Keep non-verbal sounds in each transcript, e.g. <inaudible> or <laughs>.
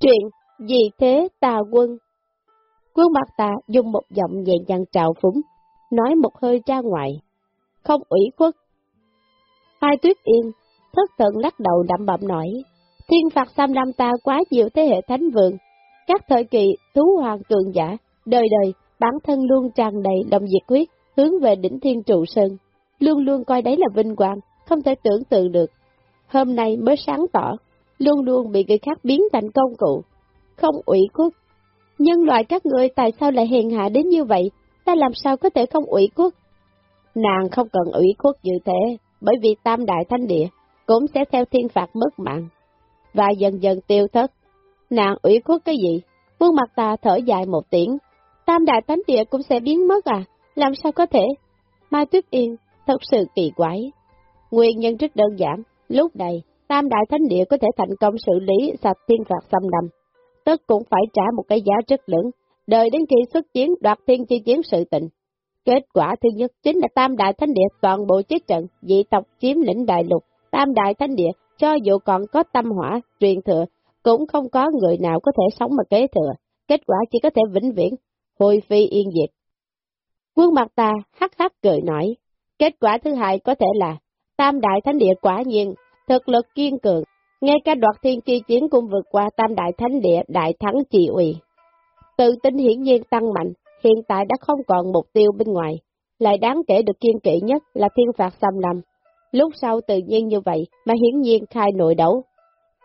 Chuyện gì thế tà quân? Quân mặt ta dùng một giọng nhẹ nhàng trào phúng, nói một hơi ra ngoài. Không ủy khuất. Hai tuyết yên, thất thận lắc đầu đậm bậm nổi Thiên phạt xâm lâm ta quá nhiều thế hệ thánh vượng. Các thời kỳ thú hoàng cường giả, đời đời, bản thân luôn tràn đầy lòng diệt huyết, hướng về đỉnh thiên trụ sơn. Luôn luôn coi đấy là vinh quang, không thể tưởng tượng được. Hôm nay mới sáng tỏ, luôn luôn bị người khác biến thành công cụ. Không ủy khuất. Nhân loại các người tại sao lại hèn hạ đến như vậy? Ta làm sao có thể không ủy khuất? Nàng không cần ủy khuất như thế, bởi vì tam đại thánh địa cũng sẽ theo thiên phạt mất mạng. Và dần dần tiêu thất. Nàng ủy khuất cái gì? Vương mặt ta thở dài một tiếng. Tam đại thánh địa cũng sẽ biến mất à? Làm sao có thể? Mai Tuyết Yên, thật sự kỳ quái. Nguyên nhân rất đơn giản, lúc này, Tam Đại Thánh Địa có thể thành công xử lý sạch thiên phạt xâm lầm, Tất cũng phải trả một cái giá rất lớn, đợi đến khi xuất chiến đoạt thiên chi chiến sự tình. Kết quả thứ nhất chính là Tam Đại Thánh Địa toàn bộ chết trận, dị tộc chiếm lĩnh đại lục. Tam Đại Thánh Địa, cho dù còn có tâm hỏa, truyền thừa, cũng không có người nào có thể sống mà kế thừa. Kết quả chỉ có thể vĩnh viễn, hồi phi yên diệt. Quân mặt ta hắc hắc cười nói, kết quả thứ hai có thể là Tam Đại Thánh Địa quả nhiên, thực lực kiên cường, ngay cả đoạt thiên chi chiến cũng vượt qua Tam Đại Thánh Địa đại thắng trị ủy. Tự tin hiển nhiên tăng mạnh, hiện tại đã không còn mục tiêu bên ngoài, lại đáng kể được kiên kỵ nhất là thiên phạt xâm lâm. Lúc sau tự nhiên như vậy mà hiển nhiên khai nội đấu.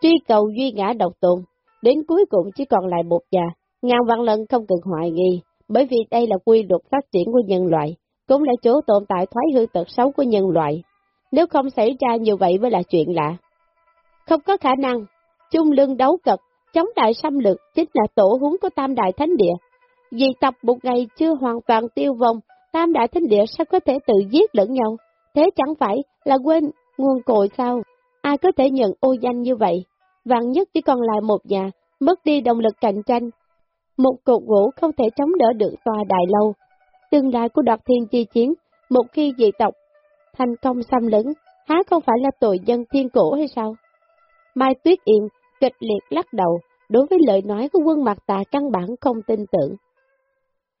Truy cầu duy ngã độc tồn, đến cuối cùng chỉ còn lại một già, ngàn vạn lần không cần hoài nghi, bởi vì đây là quy luật phát triển của nhân loại, cũng là chỗ tồn tại thoái hư tật xấu của nhân loại. Nếu không xảy ra như vậy mới là chuyện lạ. Không có khả năng, chung lưng đấu cật, chống đại xâm lược chính là tổ huống của Tam Đại Thánh Địa. Vì tập một ngày chưa hoàn toàn tiêu vong, Tam Đại Thánh Địa sao có thể tự giết lẫn nhau? Thế chẳng phải là quên nguồn cội sao? Ai có thể nhận ô danh như vậy? Vạn nhất chỉ còn lại một nhà, mất đi động lực cạnh tranh. Một cột gỗ không thể chống đỡ được tòa đại lâu. Tương lai của đoạt thiên chi chiến, một khi dị tộc thành công xâm lấn, há không phải là tội dân thiên cổ hay sao? Mai Tuyết Yên kịch liệt lắc đầu, đối với lời nói của quân mặt tà căn bản không tin tưởng.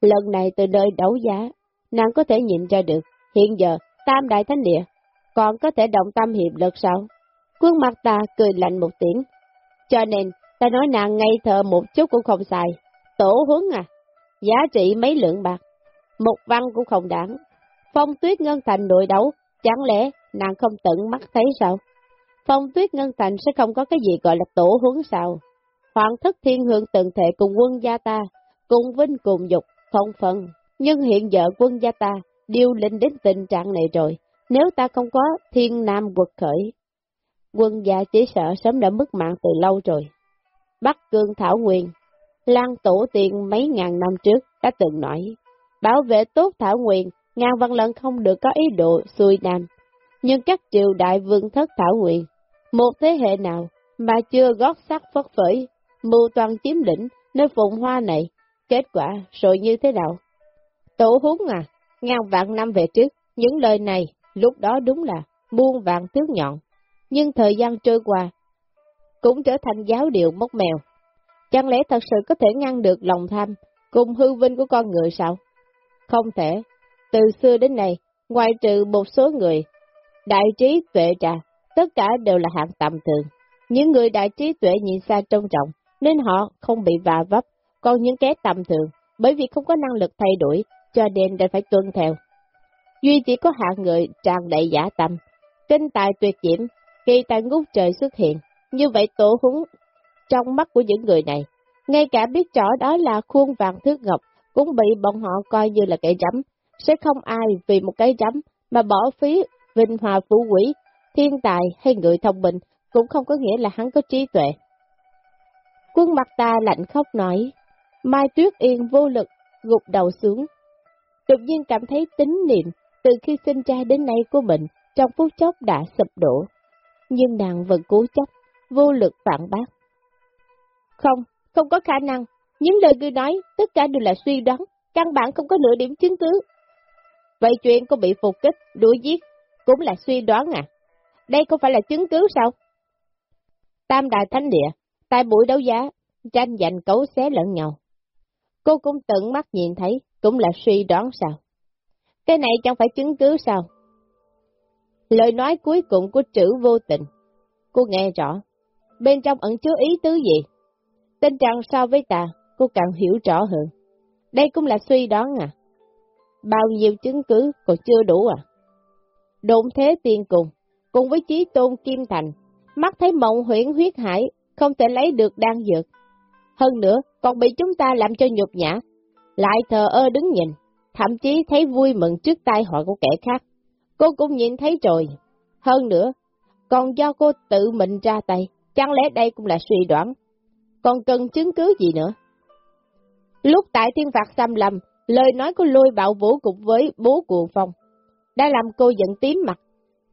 Lần này từ nơi đấu giá, nàng có thể nhìn ra được, hiện giờ, Tam Đại Thánh Địa, còn có thể động tâm hiệp lực sao? Quân mặt ta cười lạnh một tiếng, cho nên, ta nói nàng ngây thờ một chút cũng không xài, Tổ huấn à, giá trị mấy lượng bạc, một văn cũng không đáng. Phong tuyết ngân thành nội đấu, chẳng lẽ nàng không tận mắt thấy sao? Phong tuyết ngân thành sẽ không có cái gì gọi là tổ huấn sao? Hoàng thất thiên hương từng thể cùng quân gia ta, cùng vinh cùng dục, không phần. Nhưng hiện giờ quân gia ta điêu linh đến tình trạng này rồi, nếu ta không có thiên nam quật khởi. Quân gia chỉ sợ sớm đã mất mạng từ lâu rồi. Bắc Cương Thảo Nguyên, Lan Tổ Tiên mấy ngàn năm trước đã từng nói, bảo vệ tốt Thảo Nguyên, ngàn văn lần không được có ý đồ xuôi nam. Nhưng các triều đại vương thất Thảo nguyện, một thế hệ nào mà chưa gót sắc phất phởi, mưu toàn chiếm lĩnh nơi phụng hoa này, kết quả rồi như thế nào? Tổ húng à, ngàn vạn năm về trước, những lời này lúc đó đúng là muôn vạn thước nhọn, nhưng thời gian trôi qua, cũng trở thành giáo điệu mốc mèo. Chẳng lẽ thật sự có thể ngăn được lòng tham cùng hư vinh của con người sao? Không thể. Từ xưa đến nay, ngoài trừ một số người, đại trí tuệ trà, tất cả đều là hạng tầm thường. Những người đại trí tuệ nhìn xa trông trọng, nên họ không bị vạ vấp, còn những kẻ tầm thường, bởi vì không có năng lực thay đổi, cho nên đã phải tuân theo. Duy chỉ có hạng người tràn đầy giả tâm, kinh tài tuyệt diễm, kỳ tài ngút trời xuất hiện, như vậy tổ húng trong mắt của những người này, ngay cả biết rõ đó là khuôn vàng thước ngọc, cũng bị bọn họ coi như là kẻ rắm, sẽ không ai vì một cái rắm mà bỏ phí vinh hòa phú quỷ, thiên tài hay người thông minh, cũng không có nghĩa là hắn có trí tuệ. Quân mặt ta lạnh khóc nói, Mai Tuyết Yên vô lực, gục đầu xuống. Đột nhiên cảm thấy tính niệm từ khi sinh ra đến nay của mình trong phút chốc đã sụp đổ. Nhưng nàng vẫn cố chấp, vô lực phản bác. Không, không có khả năng. Những lời ngươi nói, tất cả đều là suy đoán, căn bản không có nửa điểm chứng cứ. Vậy chuyện cô bị phục kích, đuổi giết, cũng là suy đoán à? Đây không phải là chứng cứ sao? Tam Đại Thánh Địa, tại buổi đấu giá, tranh giành cấu xé lẫn nhau. Cô cũng tận mắt nhìn thấy, cũng là suy đoán sao. Cái này chẳng phải chứng cứ sao? Lời nói cuối cùng của chữ vô tình. Cô nghe rõ. Bên trong ẩn chứa ý tứ gì? Tình trạng so với ta, cô càng hiểu rõ hơn. Đây cũng là suy đoán à? Bao nhiêu chứng cứ còn chưa đủ à? Độn thế tiên cùng, cùng với trí tôn Kim Thành, mắt thấy mộng huyễn huyết hải, không thể lấy được đan dược. Hơn nữa, còn bị chúng ta làm cho nhục nhã, lại thờ ơ đứng nhìn, thậm chí thấy vui mừng trước tai họa của kẻ khác. Cô cũng nhìn thấy rồi. Hơn nữa, còn do cô tự mình ra tay, chẳng lẽ đây cũng là suy đoán? Còn cần chứng cứ gì nữa? Lúc tại thiên phạt xâm lầm, lời nói của lôi bạo vũ cùng với bố cuồng phong, đã làm cô giận tím mặt.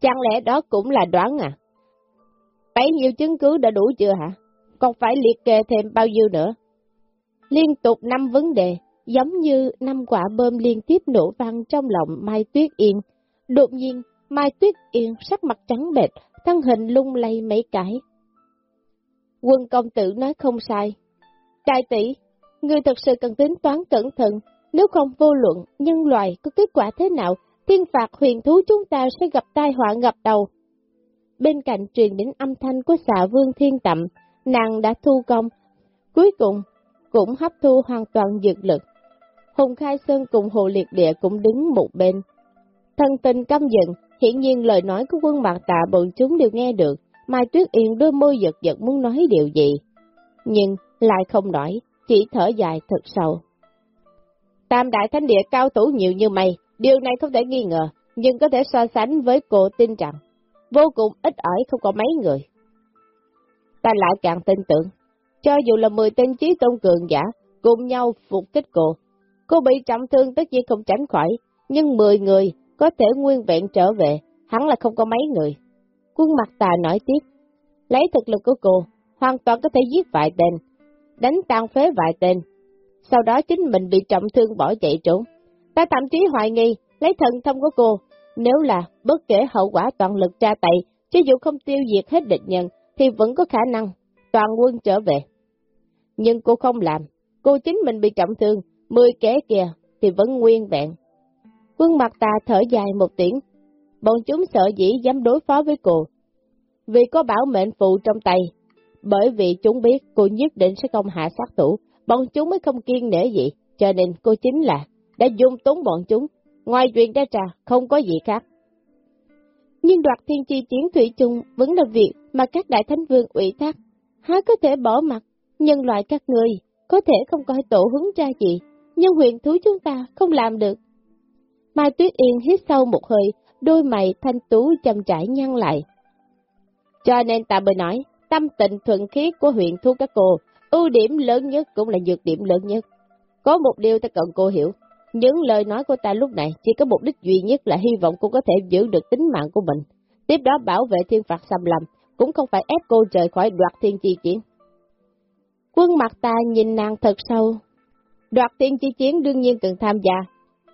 Chẳng lẽ đó cũng là đoán à? Bấy nhiêu chứng cứ đã đủ chưa hả? Còn phải liệt kê thêm bao nhiêu nữa? Liên tục năm vấn đề, giống như năm quả bơm liên tiếp nổ vang trong lòng Mai Tuyết Yên. Đột nhiên, Mai Tuyết Yên sắc mặt trắng bệch, thân hình lung lay mấy cái. Quân công tử nói không sai. Đại tỷ, người thật sự cần tính toán cẩn thận, nếu không vô luận nhân loại có kết quả thế nào, thiên phạt huyền thú chúng ta sẽ gặp tai họa ngập đầu. Bên cạnh truyền đến âm thanh của xạ vương thiên tậm, nàng đã thu công, cuối cùng cũng hấp thu hoàn toàn dược lực. Hùng Khai Sơn cùng Hồ Liệt Địa cũng đứng một bên. Thân tình căm giận, hiển nhiên lời nói của quân mặt tạ bọn chúng đều nghe được, Mai Tuyết Yên đôi môi giật giật muốn nói điều gì. Nhưng lại không nói, chỉ thở dài thật sâu. Tam đại thánh địa cao thủ nhiều như mày, điều này không thể nghi ngờ, nhưng có thể so sánh với cô tin rằng, vô cùng ít ỏi không có mấy người. Ta lại càng tin tưởng, cho dù là 10 tên trí tôn cường giả, cùng nhau phục kích cô, cô bị trọng thương tất nhiên không tránh khỏi, nhưng 10 người có thể nguyên vẹn trở về, hắn là không có mấy người. Quân mặt tà nói tiếp, lấy thực lực của cô, hoàn toàn có thể giết vài tên, đánh tan phế vài tên, sau đó chính mình bị trọng thương bỏ chạy trốn. Ta thậm chí hoài nghi, lấy thần thông của cô, nếu là bất kể hậu quả toàn lực tra tay, chứ dù không tiêu diệt hết địch nhân, thì vẫn có khả năng toàn quân trở về. Nhưng cô không làm, cô chính mình bị trọng thương, mười kẻ kia thì vẫn nguyên vẹn. Quân mặt ta thở dài một tiếng, bọn chúng sợ dĩ dám đối phó với cô, vì có bảo mệnh phụ trong tay, bởi vì chúng biết cô nhất định sẽ không hạ sát thủ, bọn chúng mới không kiên nể gì, cho nên cô chính là đã dung túng bọn chúng, ngoài chuyện ra trà không có gì khác. Nhưng đoạt thiên chi chiến thủy chung vẫn là việc mà các đại thánh vương ủy thác, há có thể bỏ mặt, nhân loại các người, có thể không coi tổ hướng ra gì, nhưng huyền thú chúng ta không làm được. Mai Tuyết Yên hít sâu một hơi, đôi mày thanh tú chậm trải nhăn lại. Cho nên ta mới nói, tâm tình thuận khiết của huyện thú các cô, ưu điểm lớn nhất cũng là nhược điểm lớn nhất. Có một điều ta cần cô hiểu, những lời nói của ta lúc này chỉ có mục đích duy nhất là hy vọng cô có thể giữ được tính mạng của mình. Tiếp đó bảo vệ thiên phạt xâm lầm, cũng không phải ép cô rời khỏi đoạt thiên chi chiến. Quân mặt ta nhìn nàng thật sâu. Đoạt thiên chi chiến đương nhiên cần tham gia,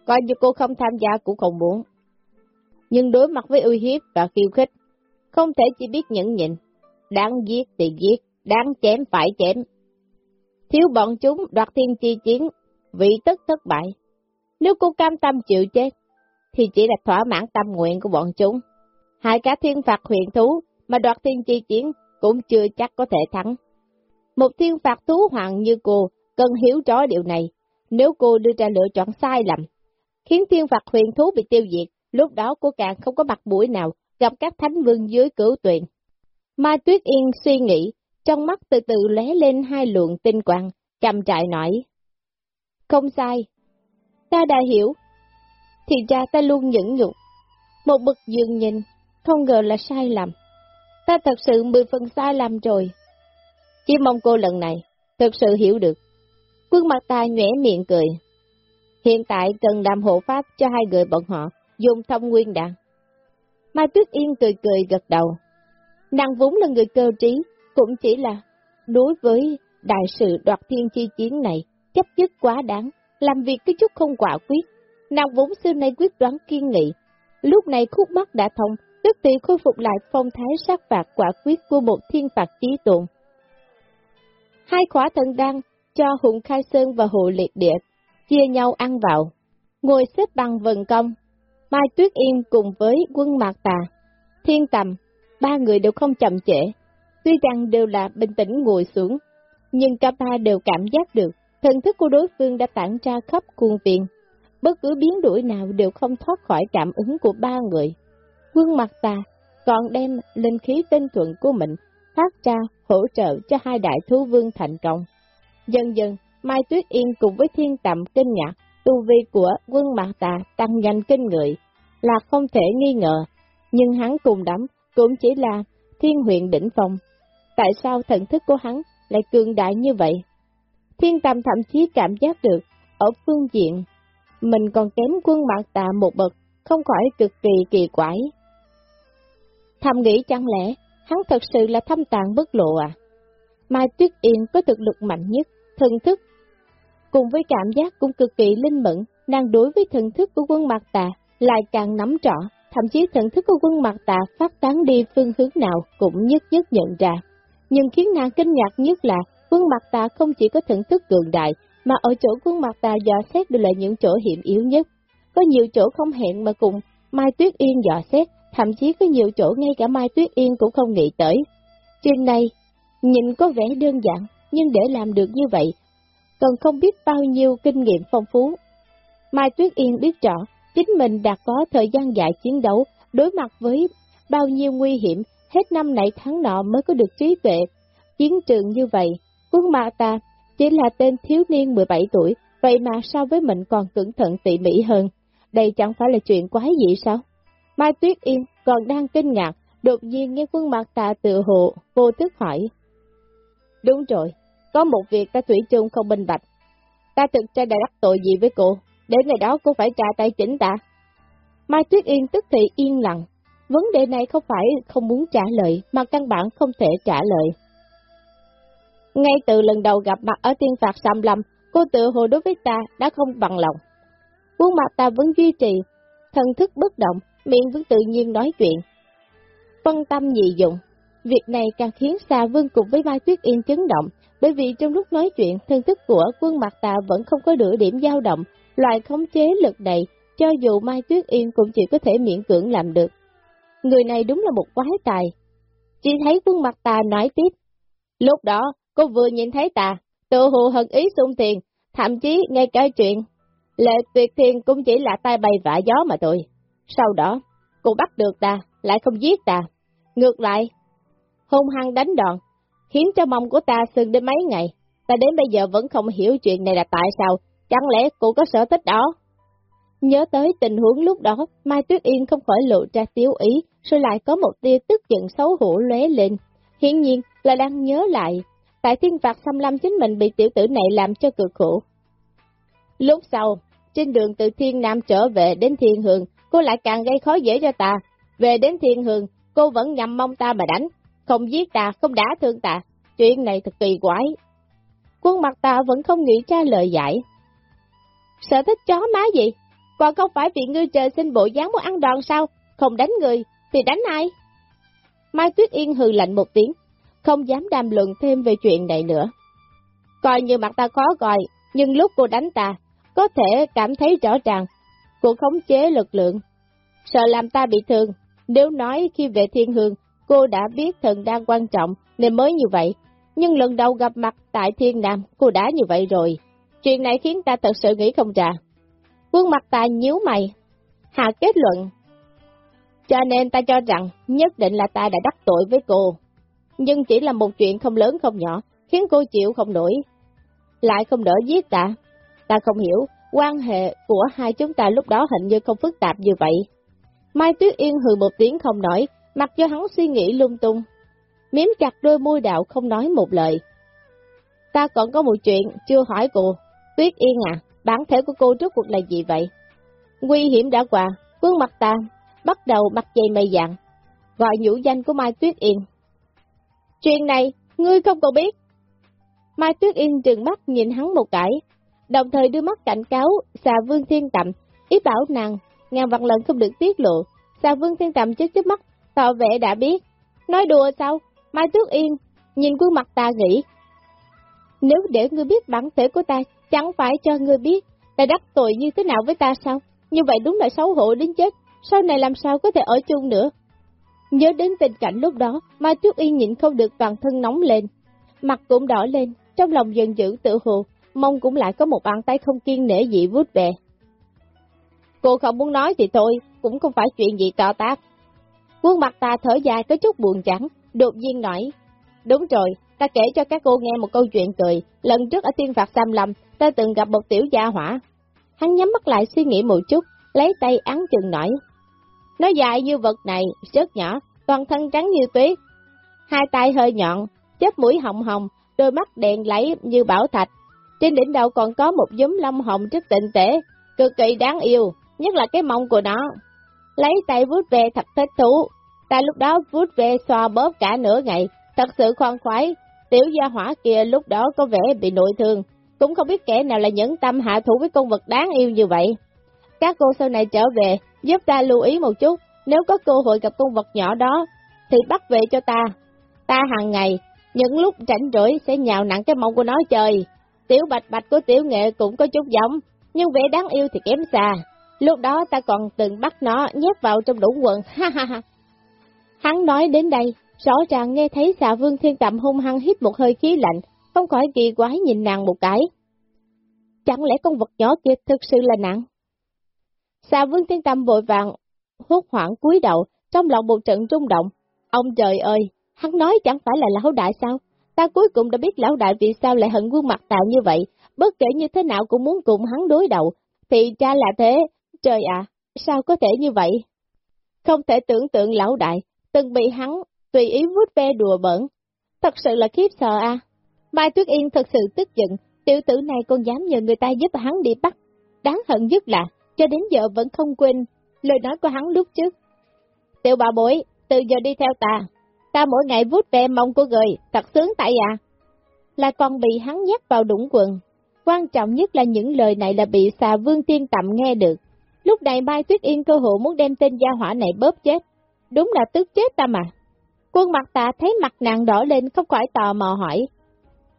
coi như cô không tham gia cũng không muốn. Nhưng đối mặt với uy hiếp và khiêu khích, không thể chỉ biết nhẫn nhịn. Đáng giết thì giết, đáng chém phải chém. Thiếu bọn chúng đoạt thiên chi chiến, vị tất thất bại. Nếu cô cam tâm chịu chết, thì chỉ là thỏa mãn tâm nguyện của bọn chúng. Hai cả thiên phạt huyền thú mà đoạt thiên chi chiến cũng chưa chắc có thể thắng. Một thiên phạt thú hoàng như cô cần hiểu rõ điều này. Nếu cô đưa ra lựa chọn sai lầm, khiến thiên phạt huyền thú bị tiêu diệt, lúc đó cô càng không có mặt mũi nào gặp các thánh vương dưới cửu tuyền. Mai Tuyết Yên suy nghĩ, trong mắt từ từ lóe lên hai luồng tinh quang, cầm trại nói. Không sai, ta đã hiểu. Thì ra ta luôn nhẫn nhục. Một bực dường nhìn, không ngờ là sai lầm. Ta thật sự mười phần sai lầm rồi. Chỉ mong cô lần này, thật sự hiểu được. Quân mặt ta nhẽ miệng cười. Hiện tại cần làm hộ pháp cho hai người bọn họ, dùng thông nguyên đạn. Mai Tuyết Yên cười cười gật đầu. Nàng vốn là người cơ trí, cũng chỉ là đối với đại sự đoạt thiên chi chiến này, chấp chức quá đáng, làm việc cái chút không quả quyết. Nàng vốn xưa nay quyết đoán kiên nghị. Lúc này khúc mắt đã thông, tức thì khôi phục lại phong thái sát phạt quả quyết của một thiên phạt trí tuệ Hai khỏa thần đăng cho Hùng Khai Sơn và Hồ Liệt Địa chia nhau ăn vào, ngồi xếp bằng vần công. Mai Tuyết Yên cùng với quân Mạc Tà, Thiên Tầm, ba người đều không chậm trễ, tuy rằng đều là bình tĩnh ngồi xuống, nhưng cả ba đều cảm giác được thần thức của đối phương đã tản ra khắp khuôn viên. Bất cứ biến đổi nào đều không thoát khỏi cảm ứng của ba người. Quân mặt Tà còn đem linh khí tinh thuận của mình phát ra hỗ trợ cho hai đại thú vương thành công. Dần dần, Mai Tuyết Yên cùng với thiên tạm kinh ngạc, tu vi của quân mặt Tà tăng nhanh kinh người, là không thể nghi ngờ, nhưng hắn cùng đắm cũng chỉ là thiên huyện đỉnh phong. Tại sao thần thức của hắn lại cường đại như vậy? Thiên Tâm thậm chí cảm giác được, ở phương diện, mình còn kém quân Mạc Tà một bậc, không khỏi cực kỳ kỳ quái. Thầm nghĩ chẳng lẽ, hắn thật sự là thâm tàng bất lộ à? Mai Tuyết Yên có thực lực mạnh nhất, thần thức. Cùng với cảm giác cũng cực kỳ linh mẫn, nàng đối với thần thức của quân mặt tà lại càng nắm rõ, thậm chí thần thức của quân mặt tà phát tán đi phương hướng nào cũng nhất nhất nhận ra. Nhưng khiến nàng kinh ngạc nhất là quân mặt ta không chỉ có thưởng thức cường đại, mà ở chỗ quân mặt ta dò xét đều là những chỗ hiểm yếu nhất. Có nhiều chỗ không hẹn mà cùng Mai Tuyết Yên dò xét, thậm chí có nhiều chỗ ngay cả Mai Tuyết Yên cũng không nghĩ tới. Trên này, nhìn có vẻ đơn giản, nhưng để làm được như vậy, cần không biết bao nhiêu kinh nghiệm phong phú. Mai Tuyết Yên biết rõ, chính mình đã có thời gian dài chiến đấu, đối mặt với bao nhiêu nguy hiểm, hết năm này tháng nọ mới có được trí tuệ. Chiến trường như vậy, quân mạ ta chỉ là tên thiếu niên 17 tuổi, vậy mà so với mình còn cẩn thận tỉ mỉ hơn. Đây chẳng phải là chuyện quái gì sao? Mai Tuyết Yên còn đang kinh ngạc, đột nhiên nghe quân mặt tạ tự hộ, vô thức hỏi. Đúng rồi, có một việc ta thủy chung không minh bạch. Ta thực ra đã đắc tội gì với cô, để ngày đó cô phải trả tay chỉnh ta. Mai Tuyết Yên tức thì yên lặng, vấn đề này không phải không muốn trả lời, mà căn bản không thể trả lời. Ngay từ lần đầu gặp mặt ở tiên phạt Sam Lâm, cô tự hồ đối với ta đã không bằng lòng. Quân mặt ta vẫn duy trì, thần thức bất động, miệng vẫn tự nhiên nói chuyện. Phân tâm nhị dụng, việc này càng khiến sa Vương cùng với Mai Tuyết Yên chấn động, bởi vì trong lúc nói chuyện, thân thức của quân mặt ta vẫn không có nửa điểm dao động, loại khống chế lực này, cho dù Mai Tuyết Yên cũng chỉ có thể miễn cưỡng làm được. Người này đúng là một quái tài. Chỉ thấy quân mặt ta nói tiếp. Lúc đó, cô vừa nhìn thấy ta, tự hù hận ý xung tiền, thậm chí ngay cả chuyện. Lệ tuyệt thiên cũng chỉ là tay bay vả gió mà thôi. Sau đó, cô bắt được ta, lại không giết ta. Ngược lại, hung hăng đánh đòn, khiến cho mông của ta sưng đến mấy ngày. Ta đến bây giờ vẫn không hiểu chuyện này là tại sao, chẳng lẽ cô có sở thích đó? Nhớ tới tình huống lúc đó, Mai Tuyết Yên không khỏi lộ ra tiếu ý, rồi lại có một tia tức giận xấu hổ lóe lên. Hiển nhiên là đang nhớ lại, tại thiên phạt xâm lâm chính mình bị tiểu tử này làm cho cực khổ. Lúc sau, trên đường từ thiên nam trở về đến thiên hương, cô lại càng gây khó dễ cho ta. Về đến thiên hương, cô vẫn nhằm mong ta mà đánh, không giết ta, không đá thương ta. Chuyện này thật kỳ quái. Quân mặt ta vẫn không nghĩ ra lời giải. Sở thích chó má gì? Còn không phải vì ngươi trời sinh bộ dáng muốn ăn đòn sao? Không đánh người, thì đánh ai? Mai Tuyết Yên hừ lạnh một tiếng, không dám đàm luận thêm về chuyện này nữa. Coi như mặt ta khó coi, nhưng lúc cô đánh ta, có thể cảm thấy rõ ràng cô khống chế lực lượng. Sợ làm ta bị thương, nếu nói khi về thiên hương, cô đã biết thần đang quan trọng nên mới như vậy. Nhưng lần đầu gặp mặt tại thiên nam, cô đã như vậy rồi. Chuyện này khiến ta thật sự nghĩ không ra. Quân mặt ta nhíu mày, hạ kết luận. Cho nên ta cho rằng nhất định là ta đã đắc tội với cô. Nhưng chỉ là một chuyện không lớn không nhỏ, khiến cô chịu không nổi. Lại không đỡ giết ta. Ta không hiểu, quan hệ của hai chúng ta lúc đó hình như không phức tạp như vậy. Mai Tuyết Yên hừ một tiếng không nổi, mặc cho hắn suy nghĩ lung tung. Miếm chặt đôi môi đạo không nói một lời. Ta còn có một chuyện chưa hỏi cô. Tuyết Yên à, bản thể của cô trước cuộc là gì vậy? Nguy hiểm đã qua, quân mặt ta, bắt đầu mặt dày mây dạng, gọi nhũ danh của Mai Tuyết Yên. Chuyện này, ngươi không có biết. Mai Tuyết Yên trừng mắt nhìn hắn một cái, đồng thời đưa mắt cảnh cáo xà vương thiên tầm, ý bảo nàng, ngàn vạn lần không được tiết lộ. Xà vương thiên tầm chết chết mắt, tỏ vẻ đã biết. Nói đùa sao? Mai Tuyết Yên, nhìn khuôn mặt ta nghĩ. Nếu để ngươi biết bản thể của ta, chẳng phải cho ngươi biết, đã đắc tội như thế nào với ta sao? Như vậy đúng là xấu hổ đến chết, sau này làm sao có thể ở chung nữa? Nhớ đến tình cảnh lúc đó, Mai Tuyết Yên nhịn không được toàn thân nóng lên, mặt cũng đỏ lên, trong lòng dần dữ tự hồ, mong cũng lại có một bàn tay không kiên nể dị vút về. Cô không muốn nói thì thôi, cũng không phải chuyện gì to tác. Quân mặt ta thở dài có chút buồn chán, đột nhiên nói, đúng rồi, ta kể cho các cô nghe một câu chuyện cười, lần trước ở tiên phạt Sam Lâm, ta từng gặp một tiểu gia hỏa. Hắn nhắm mắt lại suy nghĩ một chút, lấy tay án chừng nổi. Nó dài như vật này, rất nhỏ, toàn thân trắng như tuyết, hai tay hơi nhọn, chớp mũi hồng hồng, đôi mắt đèn lấy như bảo thạch. Trên đỉnh đầu còn có một giống lông hồng rất tịnh tể, cực kỳ đáng yêu, nhất là cái mông của nó. Lấy tay vuốt về thật thích thú, ta lúc đó vuốt về xoa bóp cả nửa ngày, thật sự khoan khoái. Tiểu gia hỏa kia lúc đó có vẻ bị nội thương, cũng không biết kẻ nào là nhẫn tâm hạ thủ với con vật đáng yêu như vậy. Các cô sau này trở về, giúp ta lưu ý một chút, nếu có cơ hội gặp con vật nhỏ đó, thì bắt về cho ta. Ta hàng ngày, những lúc rảnh rỗi sẽ nhào nặng cái mông của nó chơi. Tiểu bạch bạch của tiểu nghệ cũng có chút giống, nhưng vẻ đáng yêu thì kém xa. Lúc đó ta còn từng bắt nó nhét vào trong đủ quần, ha ha ha. Hắn nói đến đây, rõ ràng nghe thấy xà vương thiên tạm hung hăng hít một hơi khí lạnh, không khỏi kỳ quái nhìn nàng một cái. Chẳng lẽ con vật nhỏ kia thực sự là nàng? Xà vương thiên tâm vội vàng, hốt hoảng cúi đầu, trong lòng một trận rung động. Ông trời ơi, hắn nói chẳng phải là lão đại sao? Ta cuối cùng đã biết lão đại vì sao lại hận quân mặt tạo như vậy, bất kể như thế nào cũng muốn cùng hắn đối đầu. Thì cha là thế, trời ạ, sao có thể như vậy? Không thể tưởng tượng lão đại, từng bị hắn tùy ý vút ve đùa bẩn. Thật sự là khiếp sợ à. Mai Tuyết Yên thật sự tức giận, tiểu tử này còn dám nhờ người ta giúp hắn đi bắt. Đáng hận nhất là, cho đến giờ vẫn không quên lời nói của hắn lúc trước. Tiểu bà bối, từ giờ đi theo ta, ta mỗi ngày vút về mông của người, thật sướng tại à. Là còn bị hắn nhắc vào đũng quần. Quan trọng nhất là những lời này là bị xà vương tiên tạm nghe được. Lúc này Mai Tuyết Yên cơ hội muốn đem tên gia hỏa này bóp chết. Đúng là tức chết ta mà. Quân mặt ta thấy mặt nàng đỏ lên không khỏi tò mò hỏi.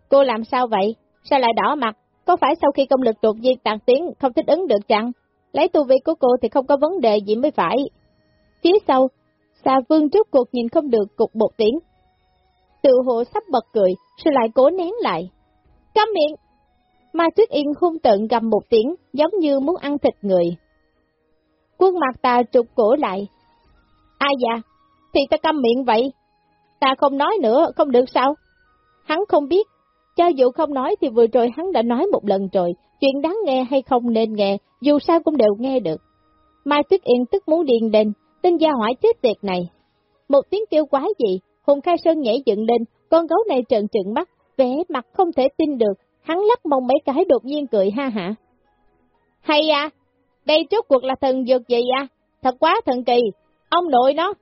Cô làm sao vậy? Sao lại đỏ mặt? Có phải sau khi công lực đột nhiên tàn tiến không thích ứng được chăng? Lấy tu vi của cô thì không có vấn đề gì mới phải. Phía sau, xà vương trước cuộc nhìn không được cục một tiếng. Tự hộ sắp bật cười, rồi lại cố nén lại. Câm miệng! Mai Tuyết Yên hung tận gầm một tiếng, giống như muốn ăn thịt người. Quân mặt ta trục cổ lại. Ai dạ? Thì ta câm miệng vậy. Ta không nói nữa, không được sao? Hắn không biết. Cho dù không nói thì vừa rồi hắn đã nói một lần rồi, chuyện đáng nghe hay không nên nghe, dù sao cũng đều nghe được. Mai Tuyết Yên tức muốn điên lên, tên gia hỏa chết tiệt này. Một tiếng kêu quái gì, Hùng Khai Sơn nhảy dựng lên, con gấu này trợn trợn mắt, vẻ mặt không thể tin được, hắn lắc mông mấy cái đột nhiên cười ha hả. Hay à, đây trước cuộc là thần dược gì à, thật quá thần kỳ, ông nội nó,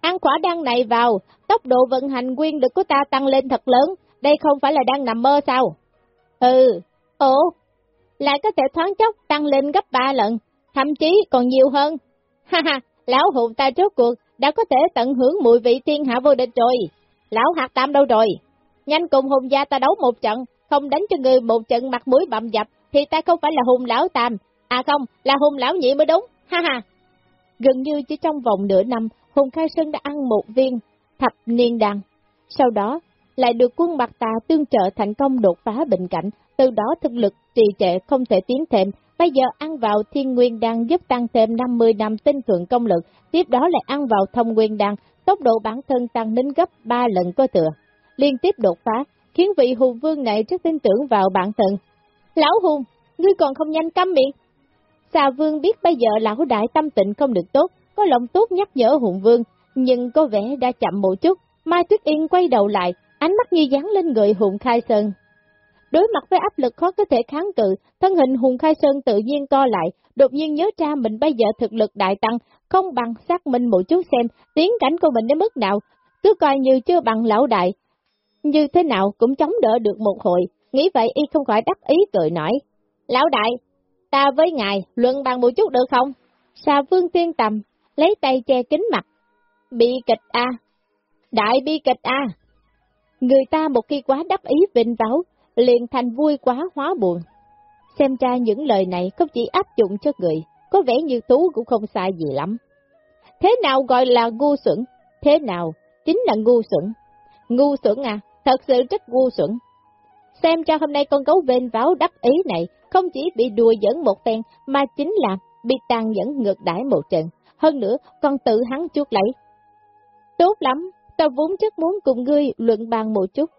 ăn quả đăng này vào, tốc độ vận hành nguyên lực của ta tăng lên thật lớn, đây không phải là đang nằm mơ sao? Ừ, ồ, lại có thể thoáng chốc tăng lên gấp ba lần, thậm chí còn nhiều hơn. Ha ha, lão hùng ta trước cuộc đã có thể tận hưởng mùi vị thiên hạ vô địch rồi. Lão hạt tam đâu rồi? Nhanh cùng hùng gia ta đấu một trận, không đánh cho người một trận mặt mũi bầm dập, thì ta không phải là hùng lão tam, à không, là hùng lão nhị mới đúng, ha ha. Gần như chỉ trong vòng nửa năm, Hùng Khai Sơn đã ăn một viên thập niên đan. Sau đó, lại được quân Bạc Tà tương trợ thành công đột phá bệnh cảnh, từ đó thực lực trì trệ không thể tiến thêm, bây giờ ăn vào thiên nguyên đan giúp tăng thêm 50 năm tinh thượng công lực, tiếp đó lại ăn vào thông nguyên đan, tốc độ bản thân tăng đến gấp 3 lần có thừa. Liên tiếp đột phá, khiến vị hùng vương này rất tin tưởng vào bản thân. Lão hùng, ngươi còn không nhanh câm miệng. Xà vương biết bây giờ lão đại tâm tịnh không được tốt, có lòng tốt nhắc nhở hùng vương, nhưng có vẻ đã chậm một chút. Mai Tuyết Yên quay đầu lại, ánh mắt như dán lên người hùng khai sơn. Đối mặt với áp lực khó có thể kháng cự, thân hình hùng khai sơn tự nhiên co lại, đột nhiên nhớ ra mình bây giờ thực lực đại tăng, không bằng xác minh một chút xem tiến cảnh của mình đến mức nào, cứ coi như chưa bằng lão đại. Như thế nào cũng chống đỡ được một hồi, nghĩ vậy y không khỏi đắc ý cười nói. Lão đại, ta với ngài luận bằng một chút được không? Sa vương tiên tầm, lấy tay che kính mặt. Bi kịch a, Đại bi kịch a. Người ta một khi quá đắc ý vinh báo, liền thành vui quá hóa buồn. Xem ra những lời này không chỉ áp dụng cho người, có vẻ như Tú cũng không sai gì lắm. Thế nào gọi là ngu xuẩn? Thế nào chính là ngu xuẩn? Ngu xuẩn à, thật sự rất ngu xuẩn. Xem ra hôm nay con gấu vên váo đắc ý này không chỉ bị đùa dẫn một phen mà chính là bị tàn nhẫn ngược đãi một trận. Hơn nữa còn tự hắn chuốt lấy. Tốt lắm, ta vốn rất muốn cùng ngươi luận bàn một chút.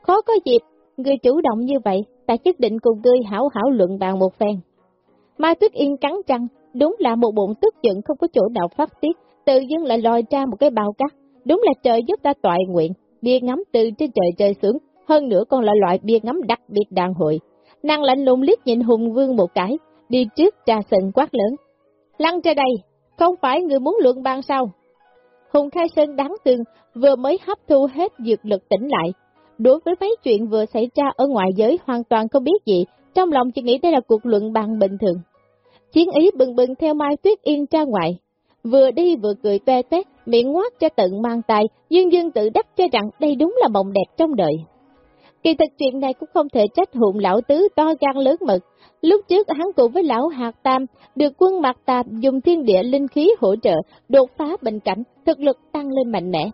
Khó có dịp, ngươi chủ động như vậy, ta nhất định cùng ngươi hảo hảo luận bàn một phen. Mai Tuyết Yên cắn răng, đúng là một bụng tức giận không có chỗ nào phát tiết, tự dưng lại lòi ra một cái bao cát, Đúng là trời giúp ta toại nguyện, bia ngắm từ trên trời trời xuống, hơn nữa còn là loại bia ngắm đặc biệt đàn hội. Nàng lạnh lùng liếc nhìn Hùng Vương một cái, đi trước trà sần quát lớn. Lăn ra đây, không phải người muốn luận bàn sao? Hùng Khai Sơn đáng thương, vừa mới hấp thu hết dược lực tỉnh lại. Đối với mấy chuyện vừa xảy ra ở ngoài giới hoàn toàn không biết gì, trong lòng chỉ nghĩ đây là cuộc luận bàn bình thường. Chiến ý bừng bừng theo Mai Tuyết Yên ra ngoài, vừa đi vừa cười toe toét, miệng ngoác cho tận mang tay, dương dương tự đắc cho rằng đây đúng là mộng đẹp trong đời. Kỳ thực chuyện này cũng không thể trách hụn lão tứ to gan lớn mực. Lúc trước hắn cùng với lão Hạt Tam được quân mặt tạp dùng thiên địa linh khí hỗ trợ, đột phá bệnh cảnh, thực lực tăng lên mạnh mẽ.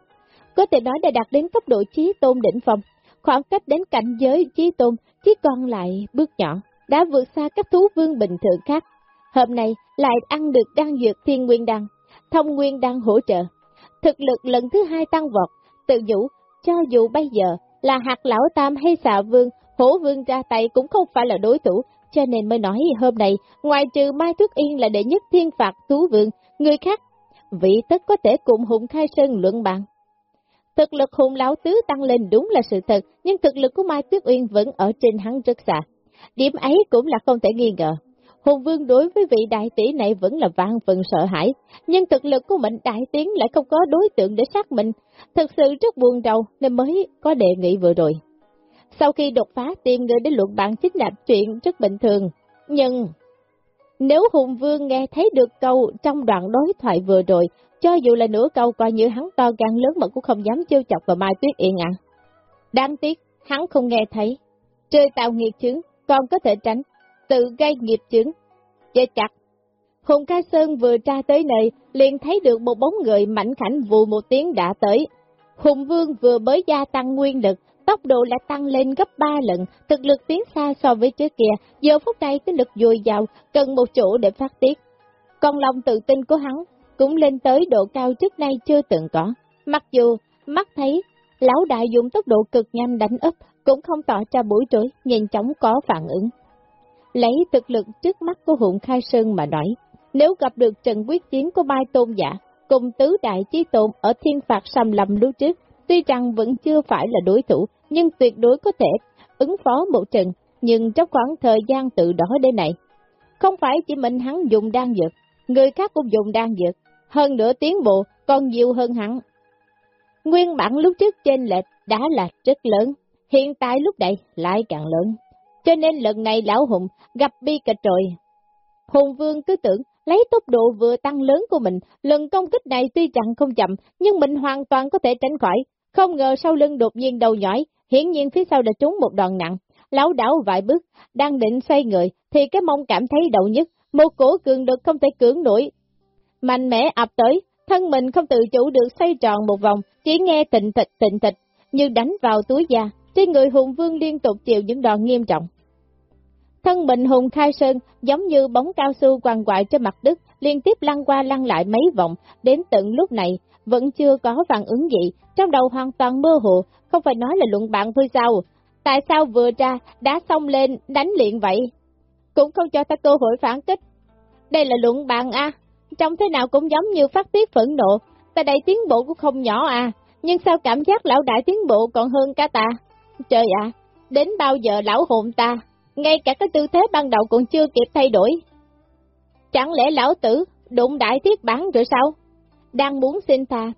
Có thể nói đã đạt đến cấp độ trí tôn đỉnh phong, khoảng cách đến cảnh giới trí tôn chỉ còn lại bước nhỏ, đã vượt xa các thú vương bình thường khác. Hôm nay lại ăn được đan dược thiên nguyên đan, thông nguyên đan hỗ trợ. Thực lực lần thứ hai tăng vọt, tự nhủ, cho dù bây giờ là hạt lão tam hay xạ vương, hổ vương ra tay cũng không phải là đối thủ, cho nên mới nói hôm nay, ngoài trừ Mai Tuyết Yên là đệ nhất thiên phạt thú vương, người khác, vị tất có thể cùng hùng khai sơn luận bàn. Thực lực hùng lão tứ tăng lên đúng là sự thật, nhưng thực lực của Mai Tuyết Uyên vẫn ở trên hắn rất xa. Điểm ấy cũng là không thể nghi ngờ. Hùng Vương đối với vị đại tỷ này vẫn là vạn phần sợ hãi, nhưng thực lực của mình đại tiến lại không có đối tượng để sát mình, thật sự rất buồn đầu nên mới có đề nghị vừa rồi. Sau khi đột phá tìm người đến luận bạn chính là chuyện rất bình thường, nhưng nếu Hùng Vương nghe thấy được câu trong đoạn đối thoại vừa rồi, cho dù là nửa câu coi như hắn to gan lớn mà cũng không dám trêu chọc vào Mai Tuyết Yên à. Đáng tiếc, hắn không nghe thấy. Trời tạo nghiệt chứng, còn có thể tránh, tự gây nghiệp chứng. Chết chặt. Hùng Ca Sơn vừa ra tới nơi, liền thấy được một bóng người mạnh khảnh vù một tiếng đã tới. Hùng Vương vừa mới gia tăng nguyên lực, tốc độ lại tăng lên gấp 3 lần, thực lực tiến xa so với trước kia, giờ phút này tính lực dồi dào, cần một chỗ để phát tiết. Còn lòng tự tin của hắn cũng lên tới độ cao trước nay chưa từng có. Mặc dù mắt thấy lão đại dùng tốc độ cực nhanh đánh ấp, cũng không tỏ ra bối rối, nhanh chóng có phản ứng. Lấy thực lực trước mắt của Hụng Khai Sơn mà nói, nếu gặp được trận quyết chiến của Mai Tôn Giả cùng tứ đại chí tôn ở thiên phạt xâm lầm lúc trước, tuy rằng vẫn chưa phải là đối thủ, nhưng tuyệt đối có thể ứng phó một trận, nhưng trong khoảng thời gian tự đó đến này, không phải chỉ mình hắn dùng đan dược, người khác cũng dùng đan dược, hơn nữa tiến bộ còn nhiều hơn hắn. Nguyên bản lúc trước trên lệch đã là rất lớn, hiện tại lúc đây lại càng lớn. Cho nên lần này lão hùng gặp bi kịch rồi. Hùng vương cứ tưởng lấy tốc độ vừa tăng lớn của mình, lần công kích này tuy chẳng không chậm, nhưng mình hoàn toàn có thể tránh khỏi. Không ngờ sau lưng đột nhiên đầu nhỏi, hiển nhiên phía sau đã trúng một đòn nặng. Lão đảo vài bước, đang định xoay người, thì cái mông cảm thấy đậu nhất, một cổ cường được không thể cưỡng nổi. Mạnh mẽ ập tới, thân mình không tự chủ được xoay tròn một vòng, chỉ nghe tịnh thịt tịnh thịt, như đánh vào túi da, trên người hùng vương liên tục chịu những đòn nghiêm trọng. Thân mình hùng khai sơn giống như bóng cao su quằn quại trên mặt đất, liên tiếp lăn qua lăn lại mấy vòng, đến tận lúc này vẫn chưa có phản ứng gì, trong đầu hoàn toàn mơ hồ, không phải nói là luận bạn thôi sao, tại sao vừa ra đã xông lên đánh liền vậy? Cũng không cho ta cơ hội phản kích. Đây là luận bạn a. Trông thế nào cũng giống như phát tiết phẫn nộ, ta đây tiến bộ cũng không nhỏ à, nhưng sao cảm giác lão đại tiến bộ còn hơn cả ta? Trời ạ, đến bao giờ lão hồn ta, ngay cả cái tư thế ban đầu cũng chưa kịp thay đổi. Chẳng lẽ lão tử đụng đại thiết bản rồi sao? Đang muốn xin tha,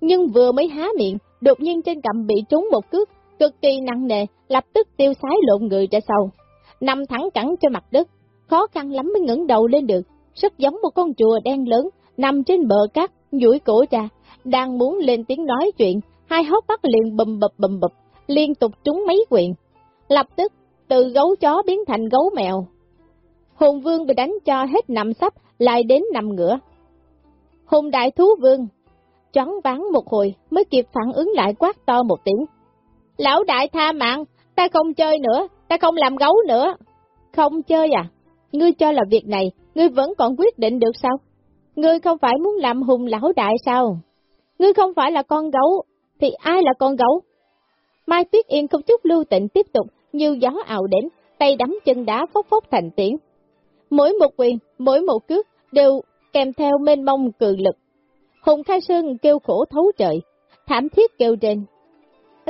nhưng vừa mới há miệng, đột nhiên trên cầm bị trúng một cước, cực kỳ nặng nề, lập tức tiêu sái lộn người ra sau. Nằm thẳng cẳng trên mặt đất, khó khăn lắm mới ngẩng đầu lên được, rất giống một con chùa đen lớn, nằm trên bờ cát, duỗi cổ ra, đang muốn lên tiếng nói chuyện, hai hốc mắt liền bầm bập bầm bập, liên tục trúng mấy quyền. lập tức từ gấu chó biến thành gấu mèo. Hùng vương bị đánh cho hết nằm sắp, lại đến nằm ngửa. Hùng đại thú vương, choáng váng một hồi mới kịp phản ứng lại quát to một tiếng. Lão đại tha mạng, ta không chơi nữa, ta không làm gấu nữa. Không chơi à? Ngươi cho là việc này, ngươi vẫn còn quyết định được sao? Ngươi không phải muốn làm hùng lão đại sao? Ngươi không phải là con gấu, thì ai là con gấu? Mai Tuyết Yên không chút lưu tịnh tiếp tục, như gió ảo đến, tay đấm chân đá phốc phốc thành tiếng. Mỗi một quyền, mỗi một cước đều kèm theo mênh mông cự lực. Hùng Khai Sơn kêu khổ thấu trời, thảm thiết kêu trên.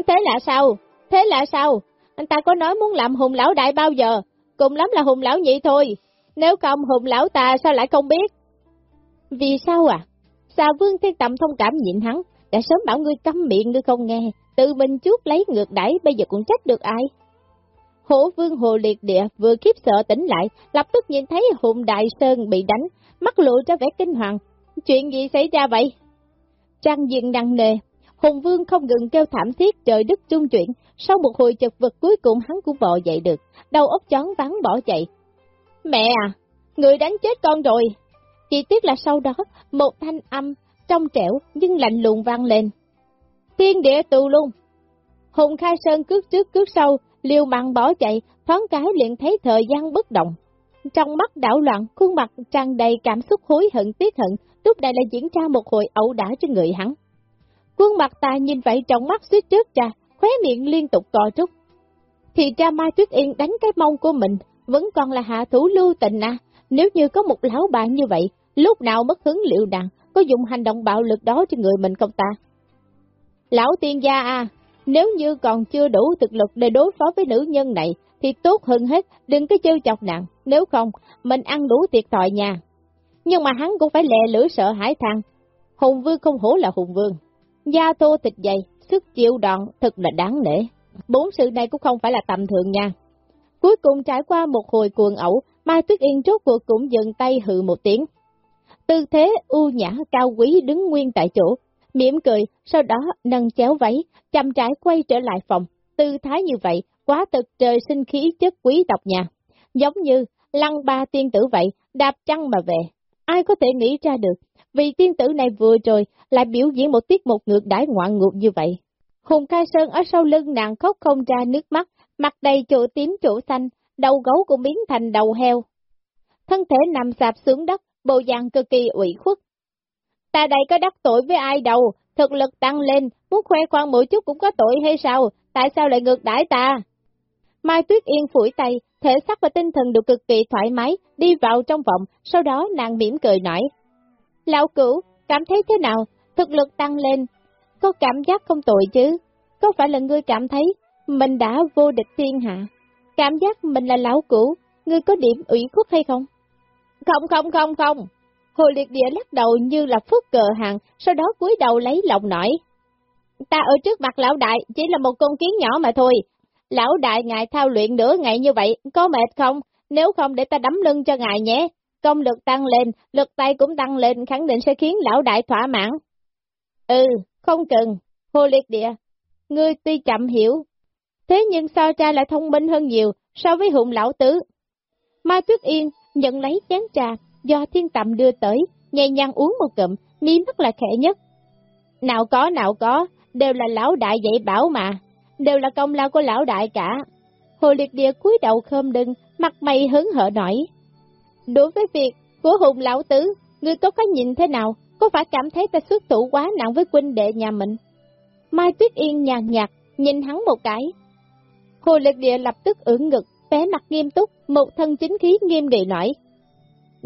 Thế là sao? Thế là sao? Anh ta có nói muốn làm hùng lão đại bao giờ? Cùng lắm là hùng lão nhị thôi. Nếu không hùng lão ta sao lại không biết? Vì sao à? Sao vương thiên tầm thông cảm nhịn hắn, đã sớm bảo ngươi câm miệng ngươi không nghe, tự mình trước lấy ngược đẩy bây giờ cũng trách được ai? Hổ vương hồ liệt địa vừa khiếp sợ tỉnh lại, lập tức nhìn thấy hùng đại sơn bị đánh, mắt lộ ra vẻ kinh hoàng. Chuyện gì xảy ra vậy? Trang diện nặng nề, hùng vương không ngừng kêu thảm thiết trời đất trung chuyển, sau một hồi chật vật cuối cùng hắn cũng bò dậy được, đầu óc chón vắng bỏ chạy. Mẹ à, người đánh chết con rồi. Chỉ tiếc là sau đó, một thanh âm trong trẻo nhưng lạnh lùng vang lên. Thiên địa tù luôn. Hùng khai sơn cước trước cước sau, liều mạng bỏ chạy, thoáng cái liền thấy thời gian bất động. Trong mắt đảo loạn, khuôn mặt tràn đầy cảm xúc hối hận tiếc hận, lúc này lại diễn ra một hồi ẩu đả trên người hắn. Quân mặt ta nhìn vậy trong mắt suýt trước cha, khóe miệng liên tục cò rút. Thì cha Mai Tuyết Yên đánh cái mông của mình, vẫn còn là hạ thủ lưu tình à, nếu như có một lão bà như vậy, lúc nào mất hứng liệu đạn, có dùng hành động bạo lực đó trên người mình không ta? Lão tiên gia à, nếu như còn chưa đủ thực lực để đối phó với nữ nhân này, thì tốt hơn hết, đừng có chơi chọc nặng, nếu không, mình ăn đủ thiệt thòi nha. Nhưng mà hắn cũng phải lè lửa sợ hãi thằng. Hùng vương không hổ là hùng vương. Da thô thịt dày, sức chịu đòn thật là đáng nể. Bốn sự này cũng không phải là tầm thường nha. Cuối cùng trải qua một hồi cuồng ẩu, Mai Tuyết Yên rốt cuộc cũng dừng tay hự một tiếng. Tư thế u nhã cao quý đứng nguyên tại chỗ, mỉm cười, sau đó nâng chéo váy, chậm trải quay trở lại phòng. Tư thái như vậy, quá thực trời sinh khí chất quý tộc nhà. Giống như lăng ba tiên tử vậy, đạp chăng mà về. Ai có thể nghĩ ra được, vì tiên tử này vừa rồi lại biểu diễn một tiết mục ngược đãi ngoạn ngược như vậy. Hùng Ca Sơn ở sau lưng nàng khóc không ra nước mắt, mặt đầy chỗ tím chỗ xanh, đầu gấu cũng biến thành đầu heo. Thân thể nằm sạp xuống đất, bộ dạng cực kỳ ủy khuất. Ta đây có đắc tội với ai đâu, thực lực tăng lên, muốn khoe khoang mỗi chút cũng có tội hay sao, tại sao lại ngược đãi ta? Mai Tuyết Yên phủi tay, thể xác và tinh thần đều cực kỳ thoải mái, đi vào trong vòng, sau đó nàng mỉm cười nói. Lão cửu, cảm thấy thế nào? Thực lực tăng lên, có cảm giác không tội chứ? Có phải là ngươi cảm thấy mình đã vô địch thiên hạ? Cảm giác mình là lão cửu, ngươi có điểm ủy khuất hay không? Không không không không. Hồ liệt địa lắc đầu như là phước cờ hàng, sau đó cúi đầu lấy lòng nói. Ta ở trước mặt lão đại chỉ là một con kiến nhỏ mà thôi. Lão đại ngài thao luyện nửa ngày như vậy, có mệt không? Nếu không để ta đấm lưng cho ngài nhé. Công lực tăng lên, lực tay cũng tăng lên, khẳng định sẽ khiến lão đại thỏa mãn. Ừ, không cần. Hồ liệt địa, ngươi tuy chậm hiểu, thế nhưng sao cha lại thông minh hơn nhiều so với hùng lão tứ. Mai Tuyết Yên nhận lấy chén trà do thiên tạm đưa tới, nhẹ nhàng uống một cụm, mi mắt là khẽ nhất. Nào có, nào có, đều là lão đại dạy bảo mà, đều là công lao của lão đại cả. Hồ liệt địa cúi đầu khơm đừng, mặt mày hớn hở nổi. Đối với việc của hùng lão tứ, người có có nhìn thế nào, có phải cảm thấy ta xuất thủ quá nặng với quân đệ nhà mình? Mai Tuyết Yên nhàn nhạt, nhìn hắn một cái. Hồ liệt địa lập tức ưỡn ngực, bé mặt nghiêm túc, một thân chính khí nghiêm nghị nổi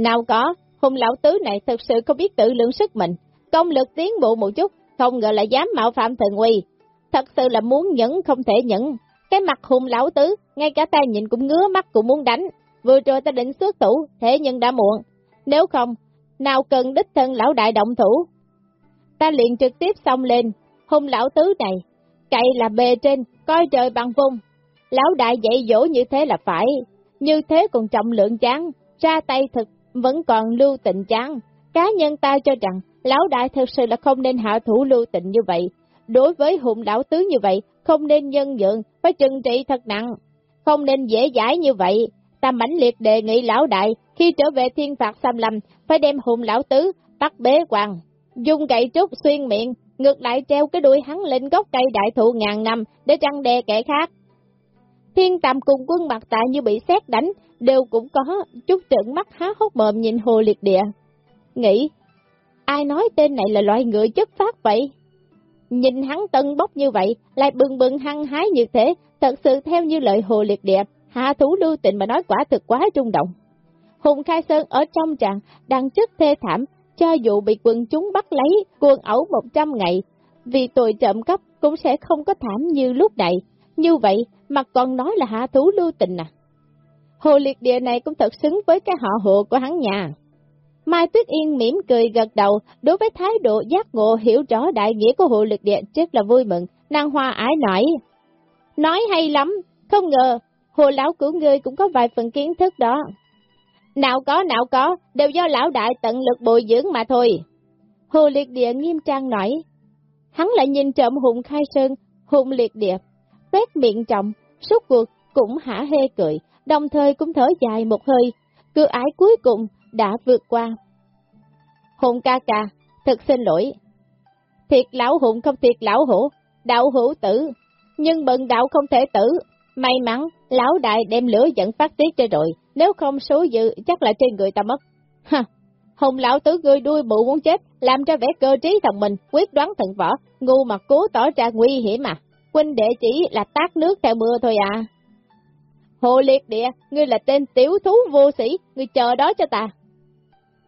nào có, hùng lão tứ này thực sự không biết tự lượng sức mình, công lực tiến bộ một chút, không ngờ lại dám mạo phạm thần uy. Thật sự là muốn nhẫn không thể nhẫn. Cái mặt hùng lão tứ, ngay cả ta nhìn cũng ngứa mắt cũng muốn đánh. Vừa rồi ta định xuất thủ, thế nhưng đã muộn. Nếu không, nào cần đích thân lão đại động thủ. Ta liền trực tiếp xông lên, hùng lão tứ này, cậy là bề trên, coi trời bằng vung. Lão đại dạy dỗ như thế là phải, như thế còn trọng lượng chán, ra tay thực vẫn còn lưu tịnh chán. Cá nhân ta cho rằng, lão đại thật sự là không nên hạ thủ lưu tịnh như vậy. Đối với hùng đảo tứ như vậy, không nên nhân nhượng, phải trừng trị thật nặng. không nên dễ dãi như vậy. Ta mãnh liệt đề nghị lão đại, khi trở về thiên phạt xăm lầm, phải đem hùng lão tứ, bắt bế quàng. dùng gậy trúc xuyên miệng, ngược lại treo cái đuôi hắn lên gốc cây đại thụ ngàn năm để trăng đe kẻ khác. Thiên tạm cùng quân mặt tại như bị xét đánh, đều cũng có chút trợn mắt há hốc mồm nhìn hồ liệt địa. Nghĩ, ai nói tên này là loại người chất phát vậy? Nhìn hắn tân bốc như vậy, lại bừng bừng hăng hái như thế, thật sự theo như lời hồ liệt địa, hạ thú lưu tình mà nói quả thực quá trung động. Hùng Khai Sơn ở trong tràng, đang chất thê thảm, cho dù bị quân chúng bắt lấy, quần ẩu một trăm ngày, vì tội trộm cắp cũng sẽ không có thảm như lúc này. Như vậy mà còn nói là hạ thú lưu tình à. Hồ liệt địa này cũng thật xứng với cái họ hộ của hắn nhà. Mai Tuyết Yên mỉm cười gật đầu, đối với thái độ giác ngộ hiểu rõ đại nghĩa của hồ liệt địa rất là vui mừng, nàng hoa ái nổi. Nói hay lắm, không ngờ, hồ lão của ngươi cũng có vài phần kiến thức đó. Nào có, nào có, đều do lão đại tận lực bồi dưỡng mà thôi. Hồ liệt địa nghiêm trang nói. Hắn lại nhìn trộm hùng khai sơn, hùng liệt địa, tét miệng trọng, suốt cuộc cũng hả hê cười, đồng thời cũng thở dài một hơi, cửa ái cuối cùng đã vượt qua. Hùng ca ca, thật xin lỗi. Thiệt lão hùng không thiệt lão hổ, đạo hữu tử, nhưng bận đạo không thể tử. May mắn, lão đại đem lửa dẫn phát tiết cho rồi, nếu không số dự chắc là trên người ta mất. Ha! Hùng lão tứ người đuôi bụ muốn chết, làm ra vẻ cơ trí thằng mình, quyết đoán thần võ, ngu mà cố tỏ ra nguy hiểm à. Huynh đệ chỉ là tác nước theo mưa thôi à. Hồ liệt địa, ngươi là tên tiểu thú vô sĩ, ngươi chờ đó cho ta.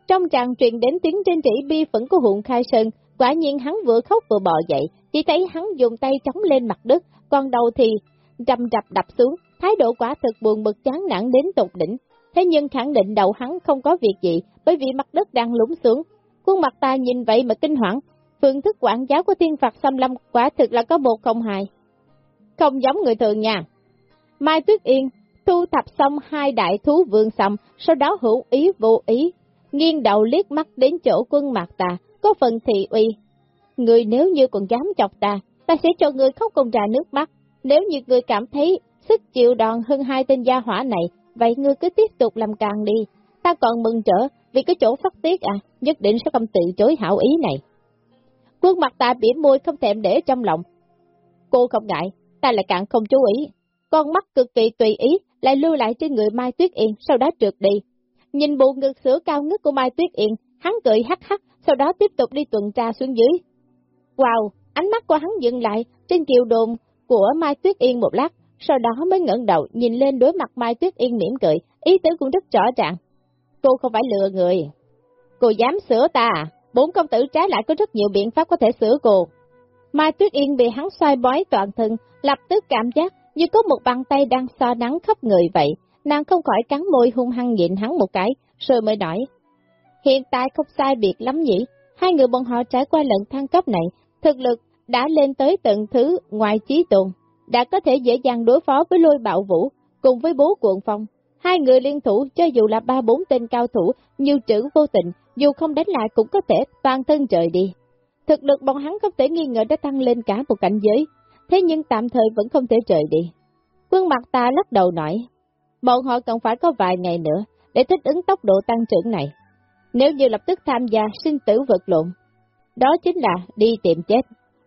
Trong tràng truyền đến tiếng trên chỉ bi phẫn của hụn khai sơn, quả nhiên hắn vừa khóc vừa bò dậy, chỉ thấy hắn dùng tay chống lên mặt đất, còn đầu thì rầm rập đập xuống, thái độ quả thực buồn bực chán nản đến tột đỉnh. Thế nhưng khẳng định đầu hắn không có việc gì, bởi vì mặt đất đang lún xuống. Khuôn mặt ta nhìn vậy mà kinh hoảng, phương thức quản giáo của thiên phạt xâm lâm quả thực là có một không hài. Không giống người thường nha. Mai Tuyết Yên thu thập xong hai đại thú vương xong, sau đó hữu ý vô ý, nghiêng đầu liếc mắt đến chỗ quân mặt ta, có phần thị uy. Người nếu như còn dám chọc ta, ta sẽ cho người khóc cùng ra nước mắt. Nếu như người cảm thấy sức chịu đòn hơn hai tên gia hỏa này, vậy ngươi cứ tiếp tục làm càng đi. Ta còn mừng trở vì cái chỗ phát tiết à, nhất định sẽ không từ chối hảo ý này. Quân mặt ta biển môi không thèm để trong lòng. Cô không ngại, ta lại càng không chú ý. Con mắt cực kỳ tùy ý, lại lưu lại trên người Mai Tuyết Yên, sau đó trượt đi. Nhìn bộ ngực sữa cao ngất của Mai Tuyết Yên, hắn cười hắc hắc, sau đó tiếp tục đi tuần tra xuống dưới. Wow, ánh mắt của hắn dừng lại trên kiều đồn của Mai Tuyết Yên một lát, sau đó mới ngẩng đầu nhìn lên đối mặt Mai Tuyết Yên mỉm cười, ý tứ cũng rất rõ ràng. Cô không phải lừa người. Cô dám sửa ta à? Bốn công tử trái lại có rất nhiều biện pháp có thể sửa cô. Mai Tuyết Yên bị hắn xoay bói toàn thân, lập tức cảm giác như có một bàn tay đang so nắng khắp người vậy. Nàng không khỏi cắn môi hung hăng nhịn hắn một cái, rồi mới nói. Hiện tại không sai biệt lắm nhỉ, hai người bọn họ trải qua lần thăng cấp này, thực lực đã lên tới tận thứ ngoài trí tồn, đã có thể dễ dàng đối phó với lôi bạo vũ, cùng với bố cuộn phong. Hai người liên thủ cho dù là ba bốn tên cao thủ, như chữ vô tình, dù không đánh lại cũng có thể toàn thân trời đi. Thực lực bọn hắn không thể nghi ngờ đã tăng lên cả một cảnh giới, thế nhưng tạm thời vẫn không thể rời đi. Quân mặt ta lắc đầu nói, bọn họ cần phải có vài ngày nữa để thích ứng tốc độ tăng trưởng này. Nếu như lập tức tham gia sinh tử vật lộn, đó chính là đi tìm chết.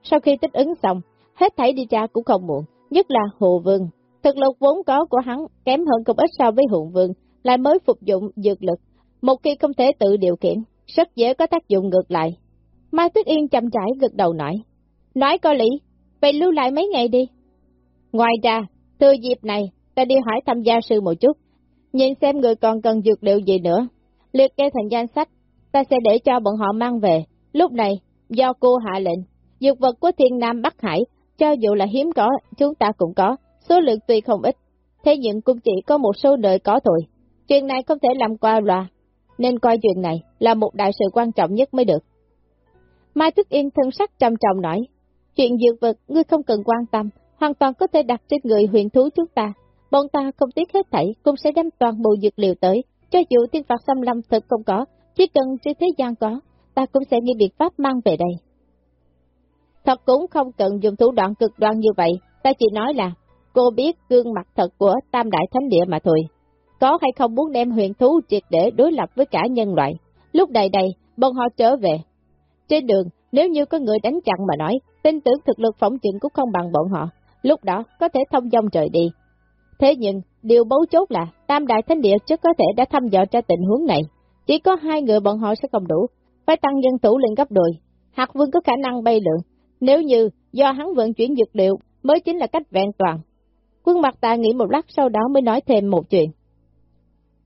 Sau khi thích ứng xong, hết thảy đi ra cũng không muộn, nhất là Hồ Vương. Thực lực vốn có của hắn kém hơn không ít so với Hùng Vương, lại mới phục dụng dược lực. Một khi không thể tự điều khiển, rất dễ có tác dụng ngược lại. Mai Tuyết Yên chậm rãi gật đầu nói. Nói có lý, vậy lưu lại mấy ngày đi. Ngoài ra, từ dịp này, ta đi hỏi thăm gia sư một chút, nhìn xem người còn cần dược liệu gì nữa. Liệt kê thành danh sách, ta sẽ để cho bọn họ mang về. Lúc này, do cô hạ lệnh, dược vật của thiên nam Bắc Hải, cho dù là hiếm có, chúng ta cũng có, số lượng tuy không ít, thế nhưng cũng chỉ có một số nơi có thôi. Chuyện này không thể làm qua loa, nên coi chuyện này là một đại sự quan trọng nhất mới được. Mai Thức Yên thân sắc trầm trọng nói, chuyện dược vật ngươi không cần quan tâm, hoàn toàn có thể đặt trên người huyền thú chúng ta. Bọn ta không tiếc hết thảy, cũng sẽ đem toàn bộ dược liệu tới, cho dù tiên phạt xâm lâm thực không có, chỉ cần trên thế gian có, ta cũng sẽ nghĩ biện pháp mang về đây. Thật cũng không cần dùng thủ đoạn cực đoan như vậy, ta chỉ nói là, cô biết gương mặt thật của Tam Đại Thánh Địa mà thôi. Có hay không muốn đem huyền thú triệt để đối lập với cả nhân loại. Lúc này đây, bọn họ trở về. Trên đường, nếu như có người đánh chặn mà nói, tin tưởng thực lực phỏng chừng cũng không bằng bọn họ. Lúc đó, có thể thông dông trời đi. Thế nhưng, điều bấu chốt là Tam Đại Thánh Địa chắc có thể đã thăm dò ra tình huống này. Chỉ có hai người bọn họ sẽ không đủ, phải tăng dân thủ lên gấp đôi. Hạt Vương có khả năng bay lượng, nếu như do hắn vận chuyển dược liệu mới chính là cách vẹn toàn. Quân mặt ta nghĩ một lát sau đó mới nói thêm một chuyện.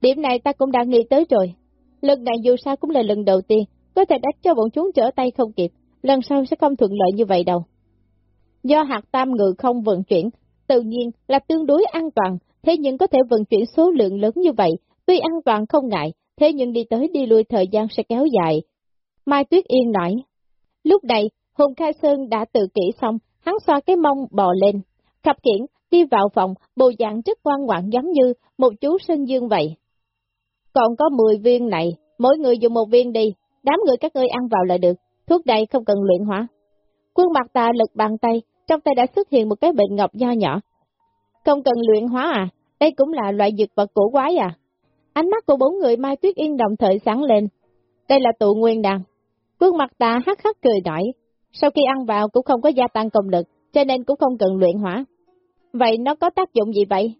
Điểm này ta cũng đã nghĩ tới rồi. Lần này dù sao cũng là lần đầu tiên, có thể đánh cho bọn chúng trở tay không kịp, lần sau sẽ không thuận lợi như vậy đâu. Do hạt tam ngự không vận chuyển, tự nhiên là tương đối an toàn, thế nhưng có thể vận chuyển số lượng lớn như vậy, tuy an toàn không ngại, thế nhưng đi tới đi lui thời gian sẽ kéo dài. Mai Tuyết Yên nói, lúc này, Hùng Khai Sơn đã tự kỹ xong, hắn xoa cái mông bò lên, khập kiển, đi vào phòng, bộ dạng rất ngoan ngoãn giống như một chú sinh dương vậy. Còn có 10 viên này, mỗi người dùng một viên đi, đám người các ngươi ăn vào là được, thuốc đây không cần luyện hóa. Quân mặt tà lực bàn tay, trong tay đã xuất hiện một cái bệnh ngọc nho nhỏ. Không cần luyện hóa à, đây cũng là loại dược vật cổ quái à. Ánh mắt của bốn người Mai Tuyết Yên đồng thời sáng lên. Đây là tụ nguyên đàn. Quân mặt tà hắc hắc cười nổi, sau khi ăn vào cũng không có gia tăng công lực, cho nên cũng không cần luyện hóa. Vậy nó có tác dụng gì vậy?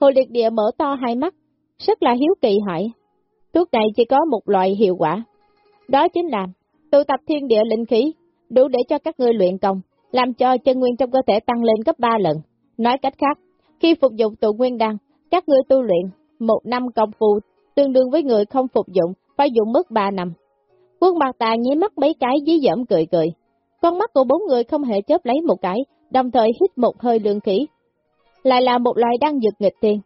Hồ liệt địa mở to hai mắt, rất là hiếu kỳ hỏi. Thuốc này chỉ có một loại hiệu quả. Đó chính là tụ tập thiên địa linh khí, đủ để cho các ngươi luyện công, làm cho chân nguyên trong cơ thể tăng lên gấp 3 lần. Nói cách khác, khi phục dụng tụ nguyên đan, các ngươi tu luyện một năm công phu tương đương với người không phục dụng phải dùng mất 3 năm. Quân bạc tà nhí mắt mấy cái dí dẫm cười cười. Con mắt của bốn người không hề chớp lấy một cái, đồng thời hít một hơi lương khí. Lại là một loài đang dược nghịch tiên.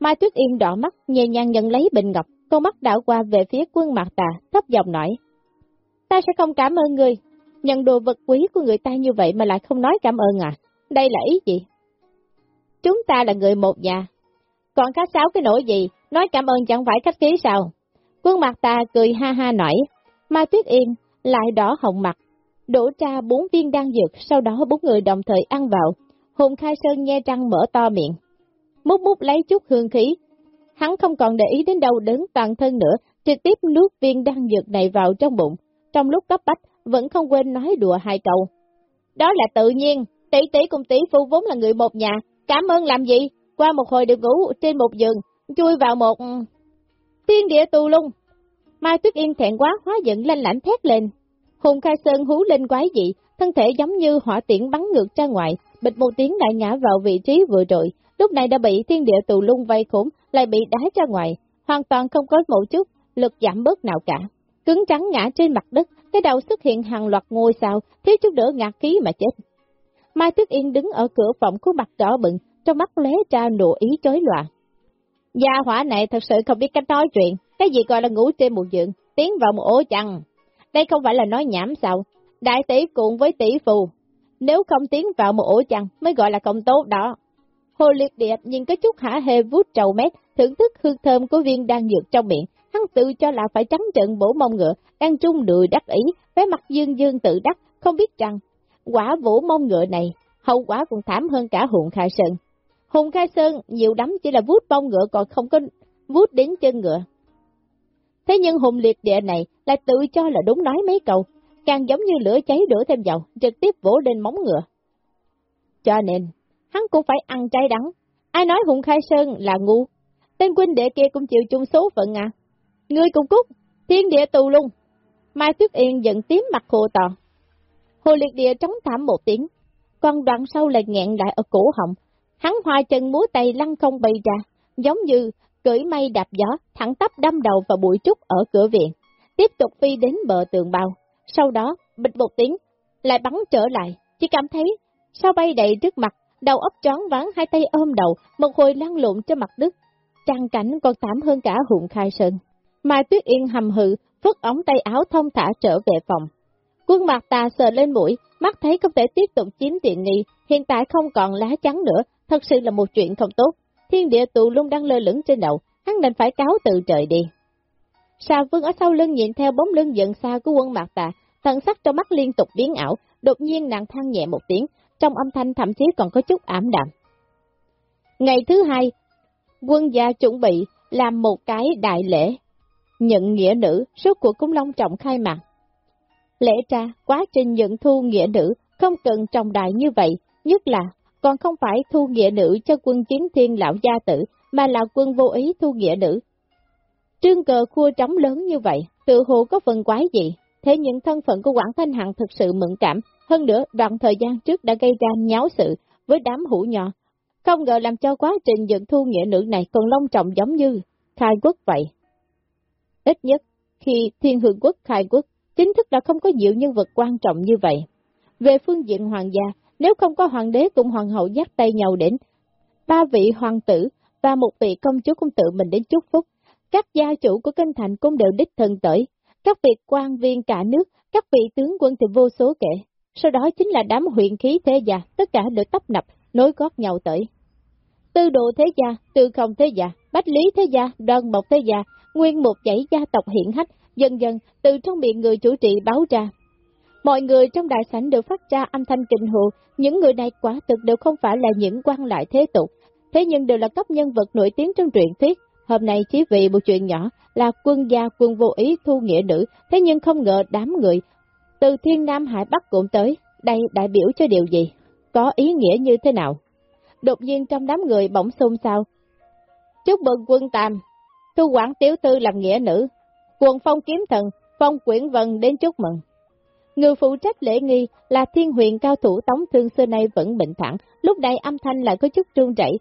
Mai Tuyết Yên đỏ mắt, nhẹ nhàng nhận lấy bình ngọc, con mắt đảo qua về phía quân mạc tà, thấp giọng nói. Ta sẽ không cảm ơn người nhận đồ vật quý của người ta như vậy mà lại không nói cảm ơn à, đây là ý gì? Chúng ta là người một nhà, còn khách sáo cái nỗi gì, nói cảm ơn chẳng phải khách khí sao? Quân mặt ta cười ha ha nổi, Mai Tuyết Yên lại đỏ hồng mặt, đổ ra bốn viên đan dược, sau đó bốn người đồng thời ăn vào. Hùng Khai Sơn nghe răng mở to miệng, mút mút lấy chút hương khí. Hắn không còn để ý đến đâu đớn toàn thân nữa, trực tiếp nuốt viên đan dược này vào trong bụng. Trong lúc cấp bách, vẫn không quên nói đùa hai câu. Đó là tự nhiên, tỷ tỷ cùng tỷ phu vốn là người một nhà, cảm ơn làm gì? Qua một hồi được ngủ trên một giường, chui vào một... Ừ, Tiên địa tù lung. Mai Tuyết Yên thẹn quá hóa giận lên lãnh thét lên, Hùng Khai Sơn hú lên quái dị, thân thể giống như hỏa tiễn bắn ngược ra ngoài, bịch một tiếng đại ngã vào vị trí vừa rồi, lúc này đã bị thiên địa tù lung vây khốn, lại bị đá ra ngoài, hoàn toàn không có một chút lực giảm bớt nào cả. Cứng trắng ngã trên mặt đất, cái đầu xuất hiện hàng loạt ngôi sao, thiếu chút đỡ ngạt khí mà chết. Mai Tuyết Yên đứng ở cửa phòng khuôn mặt đỏ bừng, trong mắt lé ra nụ ý chối loạn. Gia hỏa này thật sự không biết cách nói chuyện, cái gì gọi là ngủ trên một giường, tiến vào một ổ chăn, đây không phải là nói nhảm sao, đại tỷ cùng với tỷ phù, nếu không tiến vào một ổ chăn mới gọi là công tốt đó. Hồ liệt điệp nhìn cái chút hả hê vút trầu mét, thưởng thức hương thơm của viên đang dược trong miệng, tự cho là phải trắng trận bổ mông ngựa, đang trung đùi đắc ý, với mặt dương dương tự đắc, không biết rằng, quả vũ mông ngựa này, hậu quả còn thảm hơn cả hùng khai sơn. Hùng khai sơn nhiều lắm chỉ là vút mông ngựa còn không có vút đến chân ngựa. Thế nhưng hùng liệt địa này lại tự cho là đúng nói mấy câu, càng giống như lửa cháy đổ thêm dầu, trực tiếp vỗ lên móng ngựa. Cho nên, hắn cũng phải ăn trái đắng. Ai nói Hùng Khai Sơn là ngu? Tên huynh đệ kia cũng chịu chung số phận à? Ngươi cùng cút, thiên địa tù lung. Mai Tuyết Yên giận tím mặt hồ tò. Hồ liệt địa trống thảm một tiếng, còn đoạn sau lại nghẹn lại ở cổ họng. Hắn hoa chân múa tay lăn không bay ra, giống như cưỡi mây đạp gió, thẳng tắp đâm đầu vào bụi trúc ở cửa viện, tiếp tục phi đến bờ tường bao. Sau đó, bịch một tiếng, lại bắn trở lại, chỉ cảm thấy sao bay đầy trước mặt, đầu óc choáng ván hai tay ôm đầu, một hồi lăn lộn trên mặt đất. Trang cảnh còn thảm hơn cả hụn khai sơn. Mai Tuyết Yên hầm hự, phất ống tay áo thông thả trở về phòng. Quân mặt tà sờ lên mũi, mắt thấy không thể tiếp tục chiếm tiện nghi, hiện tại không còn lá trắng nữa, thật sự là một chuyện không tốt thiên địa tù lung đang lơ lửng trên đầu, hắn định phải cáo từ trời đi. Sa vương ở sau lưng nhìn theo bóng lưng dần xa của quân mạc tà, thần sắc trong mắt liên tục biến ảo, đột nhiên nàng than nhẹ một tiếng, trong âm thanh thậm chí còn có chút ảm đạm. Ngày thứ hai, quân gia chuẩn bị làm một cái đại lễ, nhận nghĩa nữ, suốt cuộc cũng long trọng khai mạc. Lẽ ra, quá trình nhận thu nghĩa nữ không cần trọng đại như vậy, nhất là còn không phải thu nghĩa nữ cho quân chiến thiên lão gia tử, mà là quân vô ý thu nghĩa nữ. Trương cờ khua trống lớn như vậy, tự hồ có phần quái gì, thế nhưng thân phận của Quảng Thanh Hằng thực sự mẫn cảm, hơn nữa đoạn thời gian trước đã gây ra nháo sự với đám hữu nhỏ, không ngờ làm cho quá trình dựng thu nghĩa nữ này còn long trọng giống như khai quốc vậy. Ít nhất, khi thiên hương quốc khai quốc, chính thức đã không có nhiều nhân vật quan trọng như vậy. Về phương diện hoàng gia, nếu không có hoàng đế cùng hoàng hậu dắt tay nhau đến, ba vị hoàng tử và một vị công chúa cũng tự mình đến chúc phúc, các gia chủ của kinh thành cũng đều đích thân tới, các vị quan viên cả nước, các vị tướng quân thì vô số kể. Sau đó chính là đám huyện khí thế gia, tất cả đều tấp nập, nối gót nhau tới. Tư đồ thế gia, tư không thế gia, bách lý thế gia, đoàn mộc thế gia, nguyên một dãy gia tộc hiện hách, dần dần từ trong miệng người chủ trị báo ra. Mọi người trong đại sảnh đều phát ra âm thanh kinh hụ, những người này quả thực đều không phải là những quan lại thế tục, thế nhưng đều là cấp nhân vật nổi tiếng trong truyện thuyết. Hôm nay chỉ vì một chuyện nhỏ là quân gia quân vô ý thu nghĩa nữ, thế nhưng không ngờ đám người từ thiên nam hải bắc cũng tới, đây đại biểu cho điều gì? Có ý nghĩa như thế nào? Đột nhiên trong đám người bỗng xôn xao. Chúc mừng quân tam, thu quản tiểu tư làm nghĩa nữ, quần phong kiếm thần, phong quyển vân đến chúc mừng. Người phụ trách lễ nghi là thiên huyền cao thủ tống thương xưa nay vẫn bình thẳng, lúc này âm thanh lại có chút run rẩy.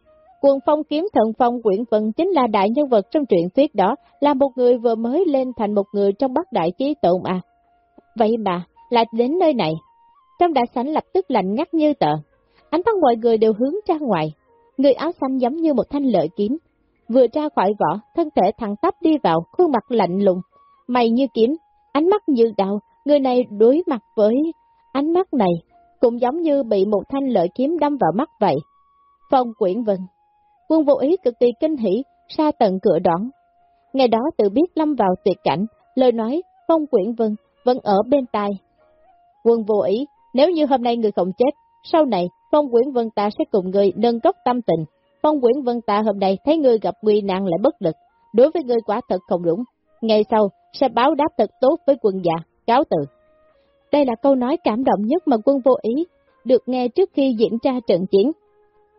Quần phong kiếm thần phong quyển vân chính là đại nhân vật trong truyện thuyết đó, là một người vừa mới lên thành một người trong bắc đại chí tụng à. Vậy mà, lại đến nơi này. Trong đại sảnh lập tức lạnh ngắt như tờ. Ánh mắt mọi người đều hướng ra ngoài. Người áo xanh giống như một thanh lợi kiếm. Vừa ra khỏi vỏ, thân thể thẳng tắp đi vào, khuôn mặt lạnh lùng. Mày như kiếm, ánh mắt như đạo, người này đối mặt với ánh mắt này, cũng giống như bị một thanh lợi kiếm đâm vào mắt vậy. Phong quyển vân, quân vô ý cực kỳ kinh hỉ, xa tận cửa đón. Ngày đó tự biết lâm vào tuyệt cảnh, lời nói phong quyển vân vẫn ở bên tai, Quân vô ý, nếu như hôm nay người không chết, sau này Phong Quyển Vân ta sẽ cùng người nâng cấp tâm tình. Phong Quyển Vân ta hôm nay thấy ngươi gặp nguy nạn lại bất lực, đối với ngươi quả thật không đúng. Ngày sau sẽ báo đáp thật tốt với quân già, cáo từ. Đây là câu nói cảm động nhất mà quân vô ý được nghe trước khi diễn ra trận chiến.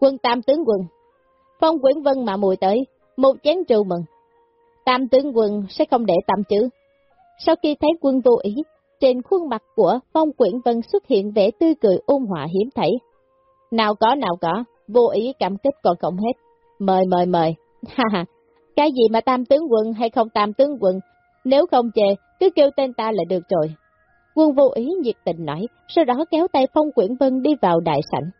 Quân Tam Tướng Quân Phong Quyển Vân mà mùi tới, một chén trù mừng. Tam Tướng Quân sẽ không để tạm chứ. Sau khi thấy quân vô ý, trên khuôn mặt của Phong Quyển Vân xuất hiện vẻ tươi cười ôn hòa hiếm thấy. Nào có nào có, vô ý cảm kích còn không hết. Mời mời mời, <laughs> ha ha, cái gì mà tam tướng quân hay không tam tướng quân, nếu không chê, cứ kêu tên ta là được rồi. Quân vô ý nhiệt tình nói, sau đó kéo tay Phong Quyển Vân đi vào đại sảnh.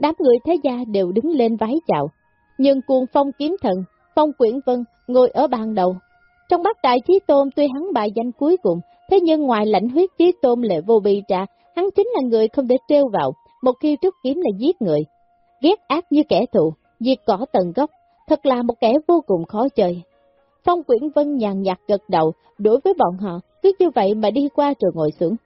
Đám người thế gia đều đứng lên vái chào, nhưng cuồng phong kiếm thần, Phong Quyển Vân ngồi ở bàn đầu. Trong bát đại chí tôn tuy hắn bài danh cuối cùng, Thế nhưng ngoài lãnh huyết chí tôn lệ vô bi trả, hắn chính là người không để trêu vào, một khi trúc kiếm là giết người. Ghét ác như kẻ thù, diệt cỏ tận gốc, thật là một kẻ vô cùng khó chơi. Phong Quyển Vân nhàn nhạt gật đầu, đối với bọn họ, cứ như vậy mà đi qua rồi ngồi xuống.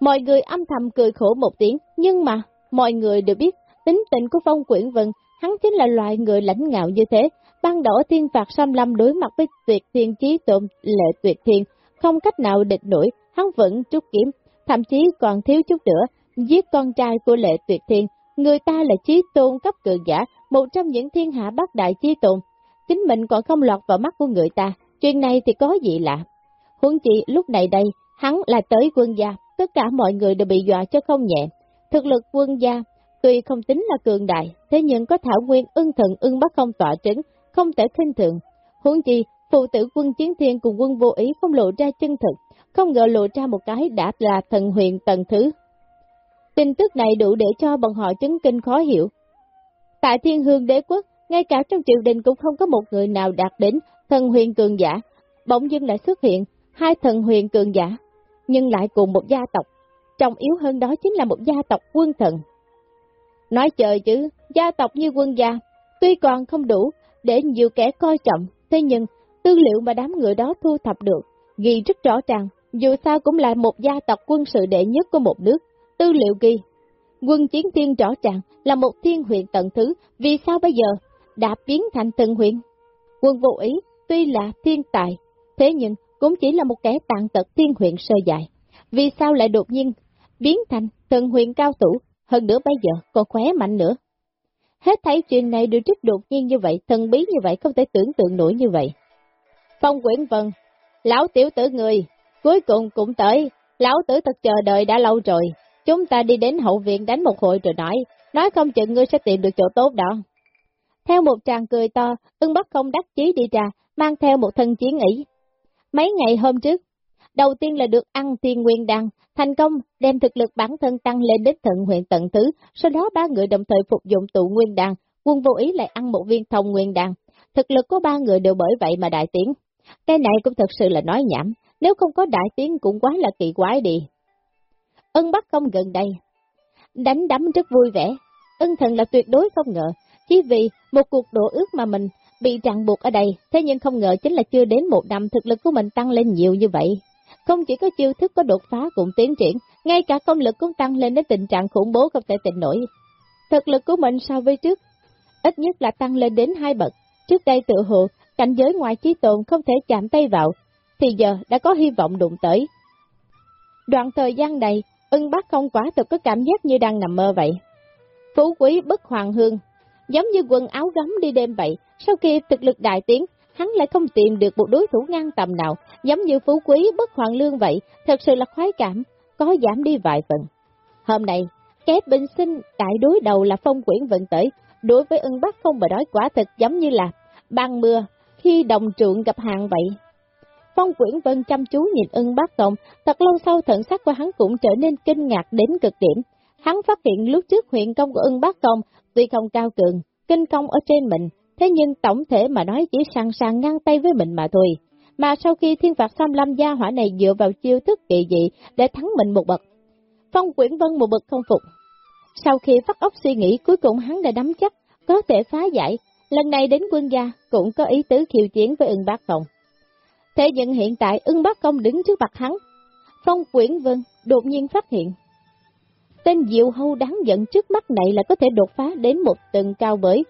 Mọi người âm thầm cười khổ một tiếng, nhưng mà, mọi người đều biết, tính tình của Phong Quyển Vân, hắn chính là loại người lãnh ngạo như thế, ban đỏ thiên phạt xăm lâm đối mặt với tuyệt thiên chí tôn lệ tuyệt thiên, không cách nào địch nổi, hắn vẫn trút kiếm, thậm chí còn thiếu chút nữa, giết con trai của lệ tuyệt thiên, người ta là trí tôn cấp cường giả, một trong những thiên hạ bát đại trí tôn, chính mình còn không lọt vào mắt của người ta, chuyện này thì có gì lạ. Huống chi lúc này đây, hắn là tới quân gia, tất cả mọi người đều bị dọa cho không nhẹ. Thực lực quân gia, tuy không tính là cường đại, thế nhưng có thảo nguyên ưng thần ưng bắt không tỏa trứng, không thể khinh thường. Huống chi, phụ tử quân chiến thiên cùng quân vô ý không lộ ra chân thực, không ngờ lộ ra một cái đã là thần huyền tầng thứ. Tin tức này đủ để cho bọn họ chứng kinh khó hiểu. Tại thiên hương đế quốc, ngay cả trong triều đình cũng không có một người nào đạt đến thần huyền cường giả, bỗng dưng lại xuất hiện hai thần huyền cường giả, nhưng lại cùng một gia tộc. Trọng yếu hơn đó chính là một gia tộc quân thần. Nói trời chứ, gia tộc như quân gia, tuy còn không đủ để nhiều kẻ coi trọng, thế nhưng Tư liệu mà đám người đó thu thập được, ghi rất rõ ràng, dù sao cũng là một gia tộc quân sự đệ nhất của một nước. Tư liệu ghi, Quân chiến thiên rõ ràng là một thiên huyện tận thứ, vì sao bây giờ đã biến thành từng huyện? Quân vô ý, tuy là thiên tài, thế nhưng cũng chỉ là một kẻ tàn tật thiên huyện sơ dài. Vì sao lại đột nhiên biến thành từng huyện cao thủ, hơn nữa bây giờ còn khỏe mạnh nữa? Hết thấy chuyện này được trích đột nhiên như vậy, thần bí như vậy, không thể tưởng tượng nổi như vậy. Phong Quyển Vân, lão tiểu tử người, cuối cùng cũng tới, lão tử thật chờ đợi đã lâu rồi, chúng ta đi đến hậu viện đánh một hội rồi nói, nói không chừng ngươi sẽ tìm được chỗ tốt đó. Theo một tràng cười to, ưng bất không đắc chí đi ra, mang theo một thân chiến ý. Mấy ngày hôm trước, đầu tiên là được ăn tiên nguyên đăng, thành công đem thực lực bản thân tăng lên đến thận huyện tận thứ, sau đó ba người đồng thời phục dụng tụ nguyên đăng, quân vô ý lại ăn một viên thông nguyên đăng. Thực lực của ba người đều bởi vậy mà đại tiến. Cái này cũng thật sự là nói nhảm, nếu không có đại tiến cũng quá là kỳ quái đi. Ân bắt không gần đây, đánh đấm rất vui vẻ, ân thần là tuyệt đối không ngờ, chỉ vì một cuộc đổ ước mà mình bị ràng buộc ở đây, thế nhưng không ngờ chính là chưa đến một năm thực lực của mình tăng lên nhiều như vậy. Không chỉ có chiêu thức có đột phá cũng tiến triển, ngay cả công lực cũng tăng lên đến tình trạng khủng bố không thể tịnh nổi. Thực lực của mình so với trước, ít nhất là tăng lên đến hai bậc. Trước đây tự hồ, cảnh giới ngoài trí tồn không thể chạm tay vào, thì giờ đã có hy vọng đụng tới. Đoạn thời gian này, ưng bác không quả thực có cảm giác như đang nằm mơ vậy. Phú quý bất hoàng hương, giống như quần áo gấm đi đêm vậy, sau khi thực lực đại tiến, hắn lại không tìm được một đối thủ ngang tầm nào, giống như phú quý bất hoàng lương vậy, thật sự là khoái cảm, có giảm đi vài phần. Hôm nay, kép bình sinh đại đối đầu là phong quyển vận tới, đối với ưng bắc không mà đói quả thực giống như là ban mưa khi đồng trượng gặp hàng vậy. Phong Quyển Vân chăm chú nhìn ưng bác công, thật lâu sau thận sắc của hắn cũng trở nên kinh ngạc đến cực điểm. Hắn phát hiện lúc trước huyện công của ưng bác công tuy không cao cường, kinh công ở trên mình, thế nhưng tổng thể mà nói chỉ sẵn sàng ngang tay với mình mà thôi. Mà sau khi thiên phạt xăm lâm gia hỏa này dựa vào chiêu thức kỳ dị để thắng mình một bậc, Phong Quyển Vân một bậc không phục. Sau khi phát ốc suy nghĩ cuối cùng hắn đã nắm chắc có thể phá giải, lần này đến quân gia cũng có ý tứ khiêu chiến với ưng bác công. Thế nhưng hiện tại ưng bác công đứng trước mặt hắn, Phong Quyển Vân đột nhiên phát hiện. Tên Diệu Hâu đáng giận trước mắt này là có thể đột phá đến một tầng cao bởi,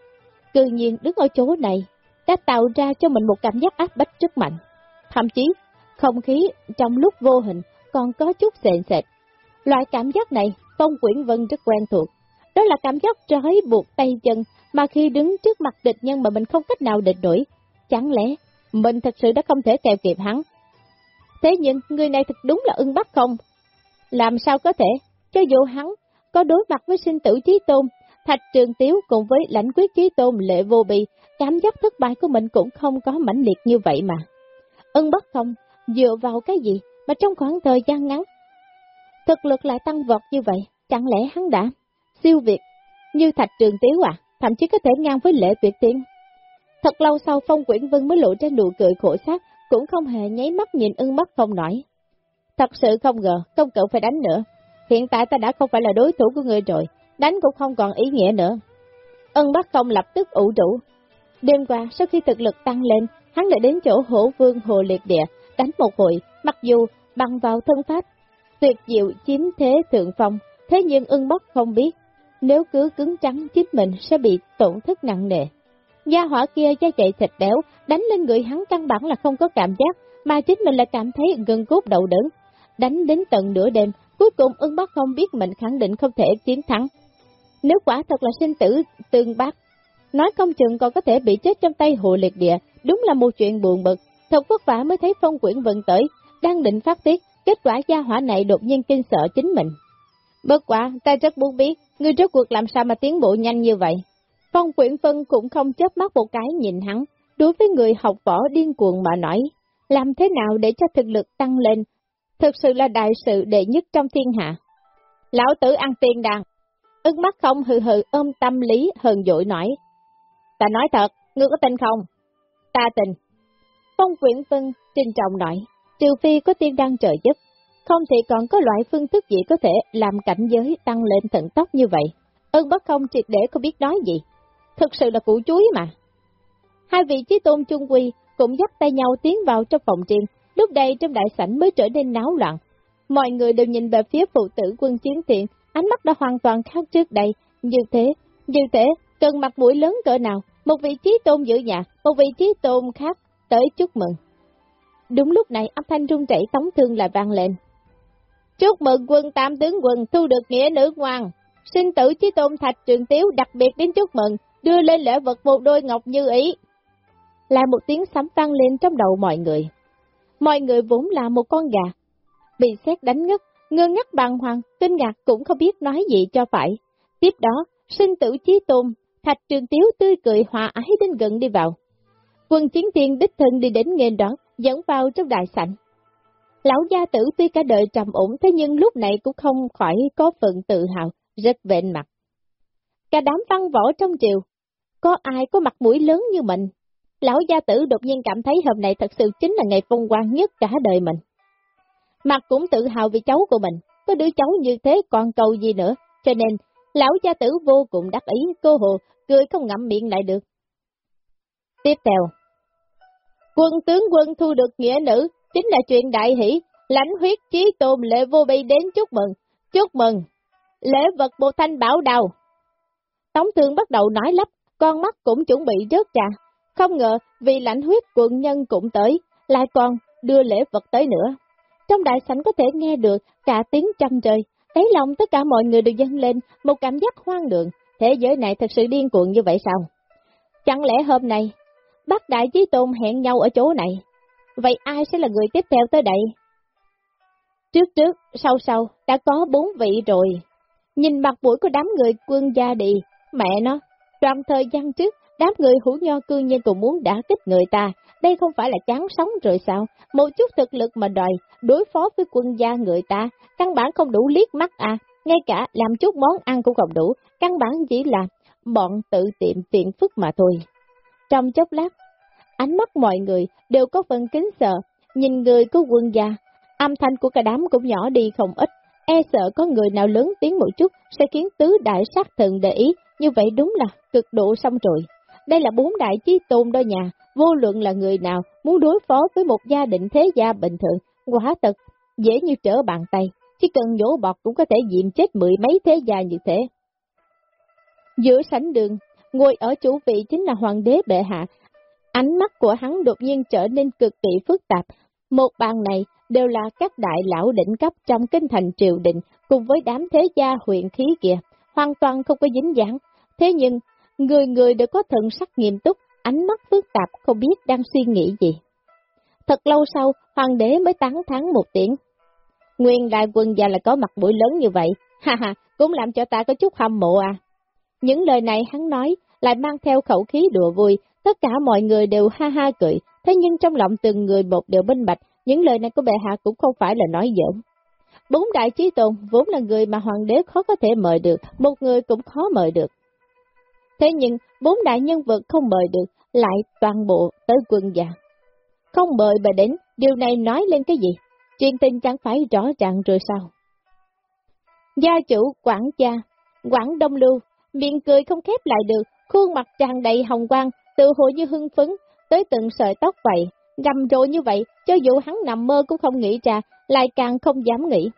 cư nhiên đứng ở chỗ này, đã tạo ra cho mình một cảm giác áp bách rất mạnh. Thậm chí, không khí trong lúc vô hình còn có chút sền sệt. Loại cảm giác này, Phong Quyển Vân rất quen thuộc. Đó là cảm giác trói buộc tay chân mà khi đứng trước mặt địch nhân mà mình không cách nào địch nổi. Chẳng lẽ mình thật sự đã không thể theo kịp hắn? Thế nhưng người này thật đúng là ưng bắt không? Làm sao có thể, cho dù hắn có đối mặt với sinh tử trí tôn, Thạch Trường Tiếu cùng với lãnh quyết trí tôn lệ vô bị, cảm giác thất bại của mình cũng không có mãnh liệt như vậy mà. Ưng bất không, dựa vào cái gì mà trong khoảng thời gian ngắn, thực lực lại tăng vọt như vậy, chẳng lẽ hắn đã siêu việt như Thạch Trường Tiếu à, thậm chí có thể ngang với lệ tuyệt tiên. Thật lâu sau Phong Quyển Vân mới lộ ra nụ cười khổ sát, cũng không hề nháy mắt nhìn ưng mắt không nổi. Thật sự không ngờ, công cậu phải đánh nữa. Hiện tại ta đã không phải là đối thủ của người rồi, đánh cũng không còn ý nghĩa nữa. Ân Bắc Công lập tức ủ rũ. Đêm qua, sau khi thực lực tăng lên, hắn lại đến chỗ hổ vương hồ liệt địa, đánh một hồi, mặc dù bằng vào thân pháp, tuyệt diệu chiếm thế thượng phong, thế nhưng ưng Bắc không biết, nếu cứ cứng trắng chính mình sẽ bị tổn thất nặng nề. Gia hỏa kia da chạy thịt béo, đánh lên người hắn căn bản là không có cảm giác, mà chính mình lại cảm thấy gần cốt đầu đớn. Đánh đến tận nửa đêm, cuối cùng ưng bác không biết mình khẳng định không thể chiến thắng. Nếu quả thật là sinh tử tương bác, nói công chừng còn có thể bị chết trong tay hồ liệt địa, đúng là một chuyện buồn bực. Thật vất vả mới thấy phong quyển vận tới, đang định phát tiết, kết quả gia hỏa này đột nhiên kinh sợ chính mình. Bất quả, ta rất muốn biết, ngươi rốt cuộc làm sao mà tiến bộ nhanh như vậy. Phong quyển Vân cũng không chớp mắt một cái nhìn hắn, đối với người học võ điên cuồng mà nói, làm thế nào để cho thực lực tăng lên, thực sự là đại sự đệ nhất trong thiên hạ. Lão tử ăn tiền đàn, ức mắt không hừ hừ ôm tâm lý hờn dội nói. Ta nói thật, ngươi có tin không? Ta tin. Phong quyển vân trình trọng nói, trừ phi có tiên đăng trợ giúp, không thì còn có loại phương thức gì có thể làm cảnh giới tăng lên thận tốc như vậy. Ơn bất không triệt để có biết nói gì. Thực sự là củ chuối mà. Hai vị trí tôn chung quy cũng dắt tay nhau tiến vào trong phòng riêng, lúc đây trong đại sảnh mới trở nên náo loạn. Mọi người đều nhìn về phía phụ tử quân chiến thiện, ánh mắt đã hoàn toàn khác trước đây, như thế, như thế, cần mặt mũi lớn cỡ nào, một vị trí tôn giữ nhà, một vị trí tôn khác tới chúc mừng. Đúng lúc này âm thanh rung chảy tống thương lại vang lên. Chúc mừng quân tam tướng quân thu được nghĩa nữ ngoan, sinh tử chí tôn thạch trường tiếu đặc biệt đến chúc mừng, đưa lên lễ vật một đôi ngọc như ý. Là một tiếng sấm vang lên trong đầu mọi người. Mọi người vốn là một con gà, bị xét đánh ngất, ngơ ngắt bàng hoàng, kinh ngạc cũng không biết nói gì cho phải. Tiếp đó, sinh tử chí tôn, thạch trường tiếu tươi cười hòa ái đến gần đi vào. Quân chiến thiên đích thân đi đến nghênh đón, dẫn vào trong đại sảnh. Lão gia tử tuy cả đời trầm ổn thế nhưng lúc này cũng không khỏi có phần tự hào, rất vẹn mặt. Cả đám văn võ trong triều, có ai có mặt mũi lớn như mình. Lão gia tử đột nhiên cảm thấy hôm nay thật sự chính là ngày phong quang nhất cả đời mình. Mặt cũng tự hào vì cháu của mình, có đứa cháu như thế còn cầu gì nữa, cho nên lão gia tử vô cùng đắc ý, cô hồ, cười không ngậm miệng lại được. Tiếp theo, quân tướng quân thu được nghĩa nữ, chính là chuyện đại hỷ, lãnh huyết chí tôn lệ vô bi đến chúc mừng, chúc mừng, lễ vật bộ thanh bảo đầu Tống thương bắt đầu nói lắp, con mắt cũng chuẩn bị rớt trà, không ngờ vì lãnh huyết quận nhân cũng tới, lại còn đưa lễ vật tới nữa. Trong đại sảnh có thể nghe được cả tiếng trăm trời, thấy lòng tất cả mọi người đều dâng lên một cảm giác hoang đường, thế giới này thật sự điên cuồng như vậy sao? Chẳng lẽ hôm nay, bác đại chí tôn hẹn nhau ở chỗ này, vậy ai sẽ là người tiếp theo tới đây? Trước trước, sau sau, đã có bốn vị rồi. Nhìn mặt mũi của đám người quân gia đi, mẹ nó, đoạn thời gian trước, đám người hữu nho cư nhiên cũng muốn đã kích người ta, đây không phải là chán sống rồi sao? Một chút thực lực mà đòi, đối phó với quân gia người ta, căn bản không đủ liếc mắt à, ngay cả làm chút món ăn cũng không đủ, căn bản chỉ là bọn tự tiệm phiền phức mà thôi. Trong chốc lát, ánh mắt mọi người đều có phần kính sợ, nhìn người của quân gia, âm thanh của cả đám cũng nhỏ đi không ít, e sợ có người nào lớn tiếng một chút sẽ khiến tứ đại sát thần để ý, như vậy đúng là cực độ xong rồi. Đây là bốn đại chí tôn đó nhà, vô luận là người nào muốn đối phó với một gia đình thế gia bình thường, quả thật, dễ như trở bàn tay, chỉ cần nhổ bọt cũng có thể diệm chết mười mấy thế gia như thế. Giữa sảnh đường, ngồi ở chủ vị chính là hoàng đế bệ hạ, ánh mắt của hắn đột nhiên trở nên cực kỳ phức tạp, một bàn này đều là các đại lão đỉnh cấp trong kinh thành triều đình cùng với đám thế gia huyện khí kia hoàn toàn không có dính dáng. Thế nhưng, người người đều có thần sắc nghiêm túc, ánh mắt phức tạp không biết đang suy nghĩ gì. Thật lâu sau, hoàng đế mới tán thắng một tiếng. Nguyên đại quân già là có mặt mũi lớn như vậy, ha ha, cũng làm cho ta có chút hâm mộ à. Những lời này hắn nói, lại mang theo khẩu khí đùa vui, tất cả mọi người đều ha ha cười, thế nhưng trong lòng từng người một đều minh bạch, những lời này của bệ hạ cũng không phải là nói giỡn. Bốn đại trí tôn vốn là người mà hoàng đế khó có thể mời được, một người cũng khó mời được. Thế nhưng, bốn đại nhân vật không mời được, lại toàn bộ tới quân gia. Không mời bà đến, điều này nói lên cái gì? Chuyện tình chẳng phải rõ ràng rồi sao? Gia chủ Quảng Gia, Quảng Đông Lưu, miệng cười không khép lại được, khuôn mặt tràn đầy hồng quang, tự hồ như hưng phấn, tới từng sợi tóc vậy, rầm rộ như vậy, cho dù hắn nằm mơ cũng không nghĩ ra, lại càng không dám nghĩ.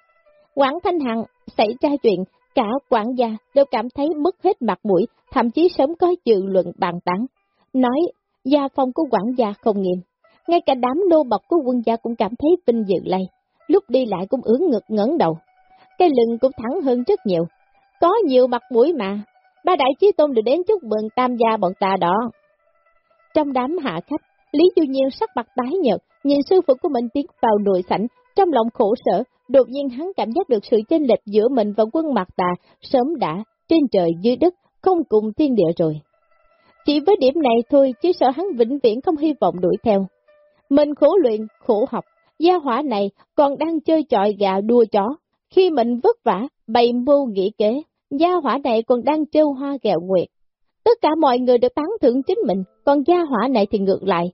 Quảng Thanh Hằng xảy ra chuyện, cả quản gia đều cảm thấy mất hết mặt mũi, thậm chí sớm có dự luận bàn tán. Nói, gia phong của quản gia không nghiêm. Ngay cả đám nô bọc của quân gia cũng cảm thấy vinh dự lây, lúc đi lại cũng ưỡn ngực ngẩng đầu. Cái lưng cũng thẳng hơn rất nhiều. Có nhiều mặt mũi mà, ba đại chí tôn được đến chúc mừng tam gia bọn ta đó. Trong đám hạ khách, Lý Du Nhiên sắc mặt tái nhợt, nhìn sư phụ của mình tiến vào nội sảnh, trong lòng khổ sở, đột nhiên hắn cảm giác được sự chênh lệch giữa mình và quân mặt tà, sớm đã, trên trời dưới đất, không cùng thiên địa rồi. Chỉ với điểm này thôi, chứ sợ hắn vĩnh viễn không hy vọng đuổi theo. Mình khổ luyện, khổ học, gia hỏa này còn đang chơi trọi gà đua chó. Khi mình vất vả, bày mưu nghĩ kế, gia hỏa này còn đang trêu hoa gẹo nguyệt. Tất cả mọi người đều tán thưởng chính mình, còn gia hỏa này thì ngược lại.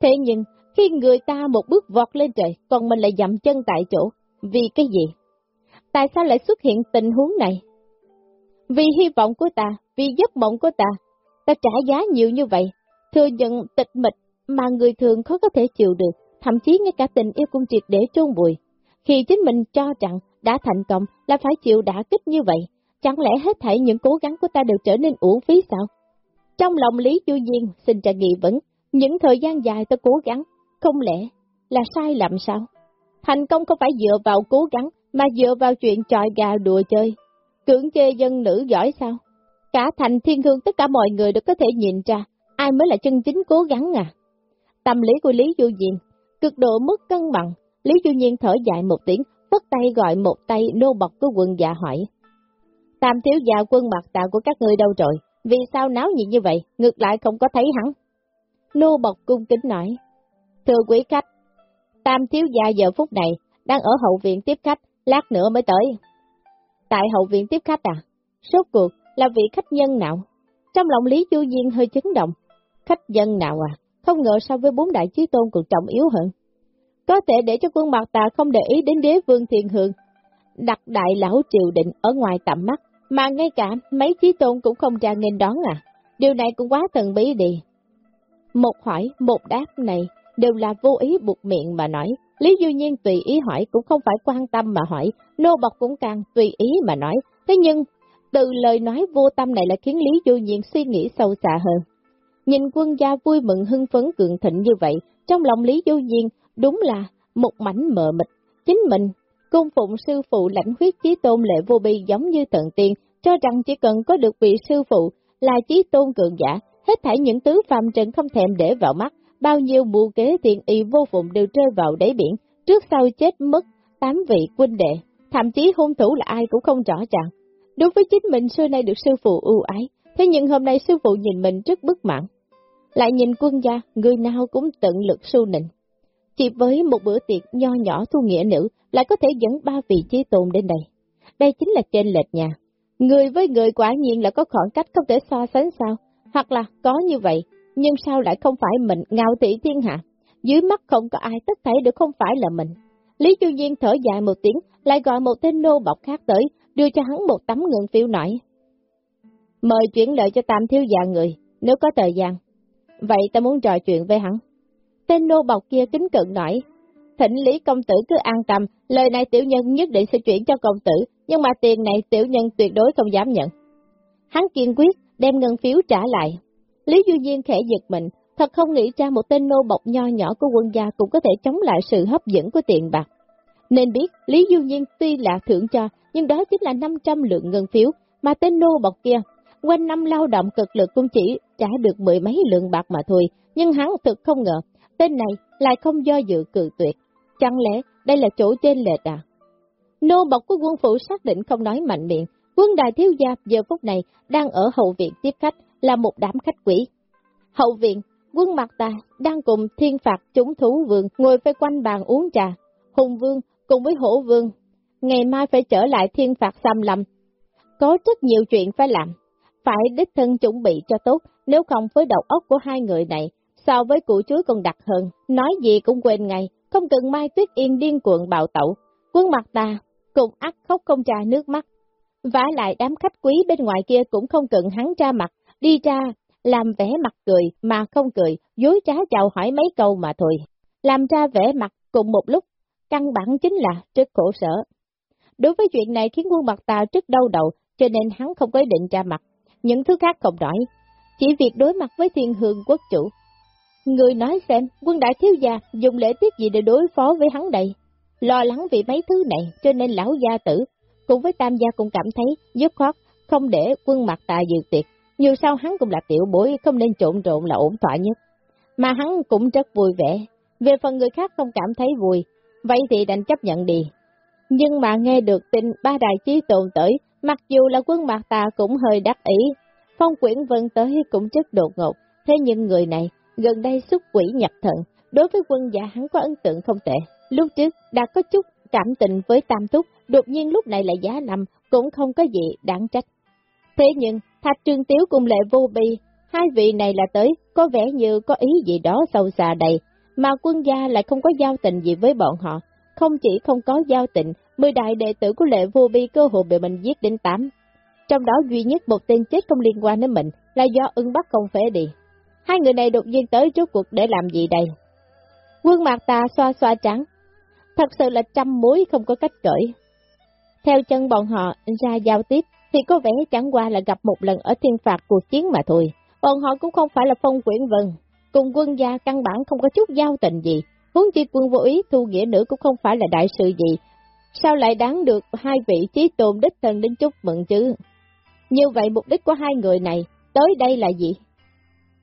Thế nhưng, khi người ta một bước vọt lên trời, còn mình lại dậm chân tại chỗ, vì cái gì? Tại sao lại xuất hiện tình huống này? Vì hy vọng của ta, vì giấc mộng của ta, ta trả giá nhiều như vậy, thừa nhận tịch mịch mà người thường khó có thể chịu được, thậm chí ngay cả tình yêu cũng triệt để chôn bụi. Khi chính mình cho rằng đã thành công là phải chịu đả kích như vậy, chẳng lẽ hết thảy những cố gắng của ta đều trở nên uổng phí sao? Trong lòng Lý Du Duyên, xin trả nghị vấn, những thời gian dài ta cố gắng, không lẽ là sai lầm sao? Thành công không phải dựa vào cố gắng, mà dựa vào chuyện tròi gà đùa chơi. Cưỡng chê dân nữ giỏi sao? Cả thành thiên hương tất cả mọi người đều có thể nhìn ra, ai mới là chân chính cố gắng à? Tâm lý của Lý Du Nhiên, cực độ mất cân bằng, Lý Du Nhiên thở dài một tiếng, vất tay gọi một tay nô bọc của quân dạ hỏi. Tam thiếu gia quân mặt tạ của các người đâu rồi? Vì sao náo nhiệt như vậy, ngược lại không có thấy hắn? Nô bọc cung kính nói. Thưa quý khách, Tam thiếu gia giờ phút này đang ở hậu viện tiếp khách, lát nữa mới tới. Tại hậu viện tiếp khách à? Sốt cuộc là vị khách nhân nào? Trong lòng Lý Du Duyên hơi chấn động. Khách nhân nào à? Không ngờ so với bốn đại chí tôn còn trọng yếu hơn. Có thể để cho quân mặt tà không để ý đến đế vương thiền hương, đặt đại lão triều định ở ngoài tầm mắt, mà ngay cả mấy chí tôn cũng không ra nghênh đón à. Điều này cũng quá thần bí đi. Một hỏi, một đáp này đều là vô ý buộc miệng mà nói. Lý Du Nhiên tùy ý hỏi cũng không phải quan tâm mà hỏi, nô bọc cũng càng tùy ý mà nói. Thế nhưng, từ lời nói vô tâm này là khiến Lý Du Nhiên suy nghĩ sâu xa hơn. Nhìn quân gia vui mừng hưng phấn cường thịnh như vậy, trong lòng Lý Du Nhiên đúng là một mảnh mờ mịt. Chính mình, cung phụng sư phụ lãnh huyết chí tôn lệ vô bi giống như thượng tiên, cho rằng chỉ cần có được vị sư phụ là chí tôn cường giả, hết thảy những tứ phàm trần không thèm để vào mắt, nhiêu mưu kế tiền y vô phụng đều rơi vào đáy biển, trước sau chết mất tám vị quân đệ, thậm chí hung thủ là ai cũng không rõ ràng. Đối với chính mình xưa nay được sư phụ ưu ái, thế nhưng hôm nay sư phụ nhìn mình rất bức mãn. Lại nhìn quân gia, người nào cũng tận lực su nịnh. Chỉ với một bữa tiệc nho nhỏ thu nghĩa nữ lại có thể dẫn ba vị trí tôn đến đây. Đây chính là trên lệch nhà. Người với người quả nhiên là có khoảng cách không thể so sánh sao, hoặc là có như vậy, nhưng sao lại không phải mình ngạo thị thiên hạ? Dưới mắt không có ai tất thấy được không phải là mình. Lý Chu Nhiên thở dài một tiếng, lại gọi một tên nô bọc khác tới, đưa cho hắn một tấm ngưỡng phiếu nổi. Mời chuyển lợi cho tam thiếu già người, nếu có thời gian. Vậy ta muốn trò chuyện với hắn. Tên nô bọc kia kính cận nói, thỉnh Lý công tử cứ an tâm, lời này tiểu nhân nhất định sẽ chuyển cho công tử, nhưng mà tiền này tiểu nhân tuyệt đối không dám nhận. Hắn kiên quyết đem ngân phiếu trả lại. Lý Du Nhiên khẽ giật mình, thật không nghĩ ra một tên nô bọc nho nhỏ của quân gia cũng có thể chống lại sự hấp dẫn của tiền bạc. Nên biết, Lý Du Nhiên tuy là thưởng cho, nhưng đó chính là 500 lượng ngân phiếu, mà tên nô bọc kia, quanh năm lao động cực lực cũng chỉ trả được mười mấy lượng bạc mà thôi, nhưng hắn thực không ngờ, tên này lại không do dự cự tuyệt. Chẳng lẽ đây là chỗ trên lệch à? Nô bọc của quân phủ xác định không nói mạnh miệng, quân đại thiếu gia giờ phút này đang ở hậu viện tiếp khách là một đám khách quỷ. Hậu viện, quân mặt ta đang cùng thiên phạt chúng thú vương ngồi vây quanh bàn uống trà. Hùng vương cùng với hổ vương, ngày mai phải trở lại thiên phạt xâm lầm, Có rất nhiều chuyện phải làm, phải đích thân chuẩn bị cho tốt, nếu không với đầu óc của hai người này, so với cụ chuối còn đặc hơn, nói gì cũng quên ngay, không cần Mai Tuyết Yên điên cuộn bạo tẩu. Quân mặt ta, cùng ắt khóc không trà nước mắt. vả lại đám khách quý bên ngoài kia cũng không cần hắn ra mặt, đi ra, làm vẻ mặt cười mà không cười, dối trá chào hỏi mấy câu mà thôi. Làm ra vẻ mặt cùng một lúc, căn bản chính là rất khổ sở. Đối với chuyện này khiến quân mặt ta rất đau đầu, cho nên hắn không có ý định ra mặt. Những thứ khác không nói, chỉ việc đối mặt với thiên hương quốc chủ. Người nói xem, quân đại thiếu gia dùng lễ tiết gì để đối phó với hắn đây? Lo lắng vì mấy thứ này, cho nên lão gia tử, cùng với tam gia cũng cảm thấy dứt khoát, không để quân mặt tà dự tiệc. Dù sao hắn cũng là tiểu bối, không nên trộn trộn là ổn thỏa nhất. Mà hắn cũng rất vui vẻ. Về phần người khác không cảm thấy vui, vậy thì đành chấp nhận đi. Nhưng mà nghe được tin ba đại chí tồn tới, mặc dù là quân mặt tà cũng hơi đắc ý. Phong quyển vân tới cũng rất đột ngột, thế nhưng người này gần đây xuất quỷ nhập thận, đối với quân giả hắn có ấn tượng không tệ. Lúc trước đã có chút cảm tình với Tam Túc, đột nhiên lúc này lại giá nằm, cũng không có gì đáng trách. Thế nhưng, Thạch Trương Tiếu cùng Lệ Vô Bi, hai vị này là tới, có vẻ như có ý gì đó sâu xa đầy, mà quân gia lại không có giao tình gì với bọn họ. Không chỉ không có giao tình, mười đại đệ tử của Lệ Vô Bi cơ hội bị mình giết đến tám. Trong đó duy nhất một tên chết không liên quan đến mình là do ưng bắt không phế đi. Hai người này đột nhiên tới trước cuộc để làm gì đây? Quân mặt ta xoa xoa trắng. Thật sự là trăm mối không có cách cởi. Theo chân bọn họ ra giao tiếp, thì có vẻ chẳng qua là gặp một lần ở thiên phạt cuộc chiến mà thôi. Bọn họ cũng không phải là phong quyển vân, cùng quân gia căn bản không có chút giao tình gì. Huống chi quân vô ý thu nghĩa nữ cũng không phải là đại sự gì. Sao lại đáng được hai vị trí tôn đích thần đến chúc mừng chứ? Như vậy mục đích của hai người này tới đây là gì?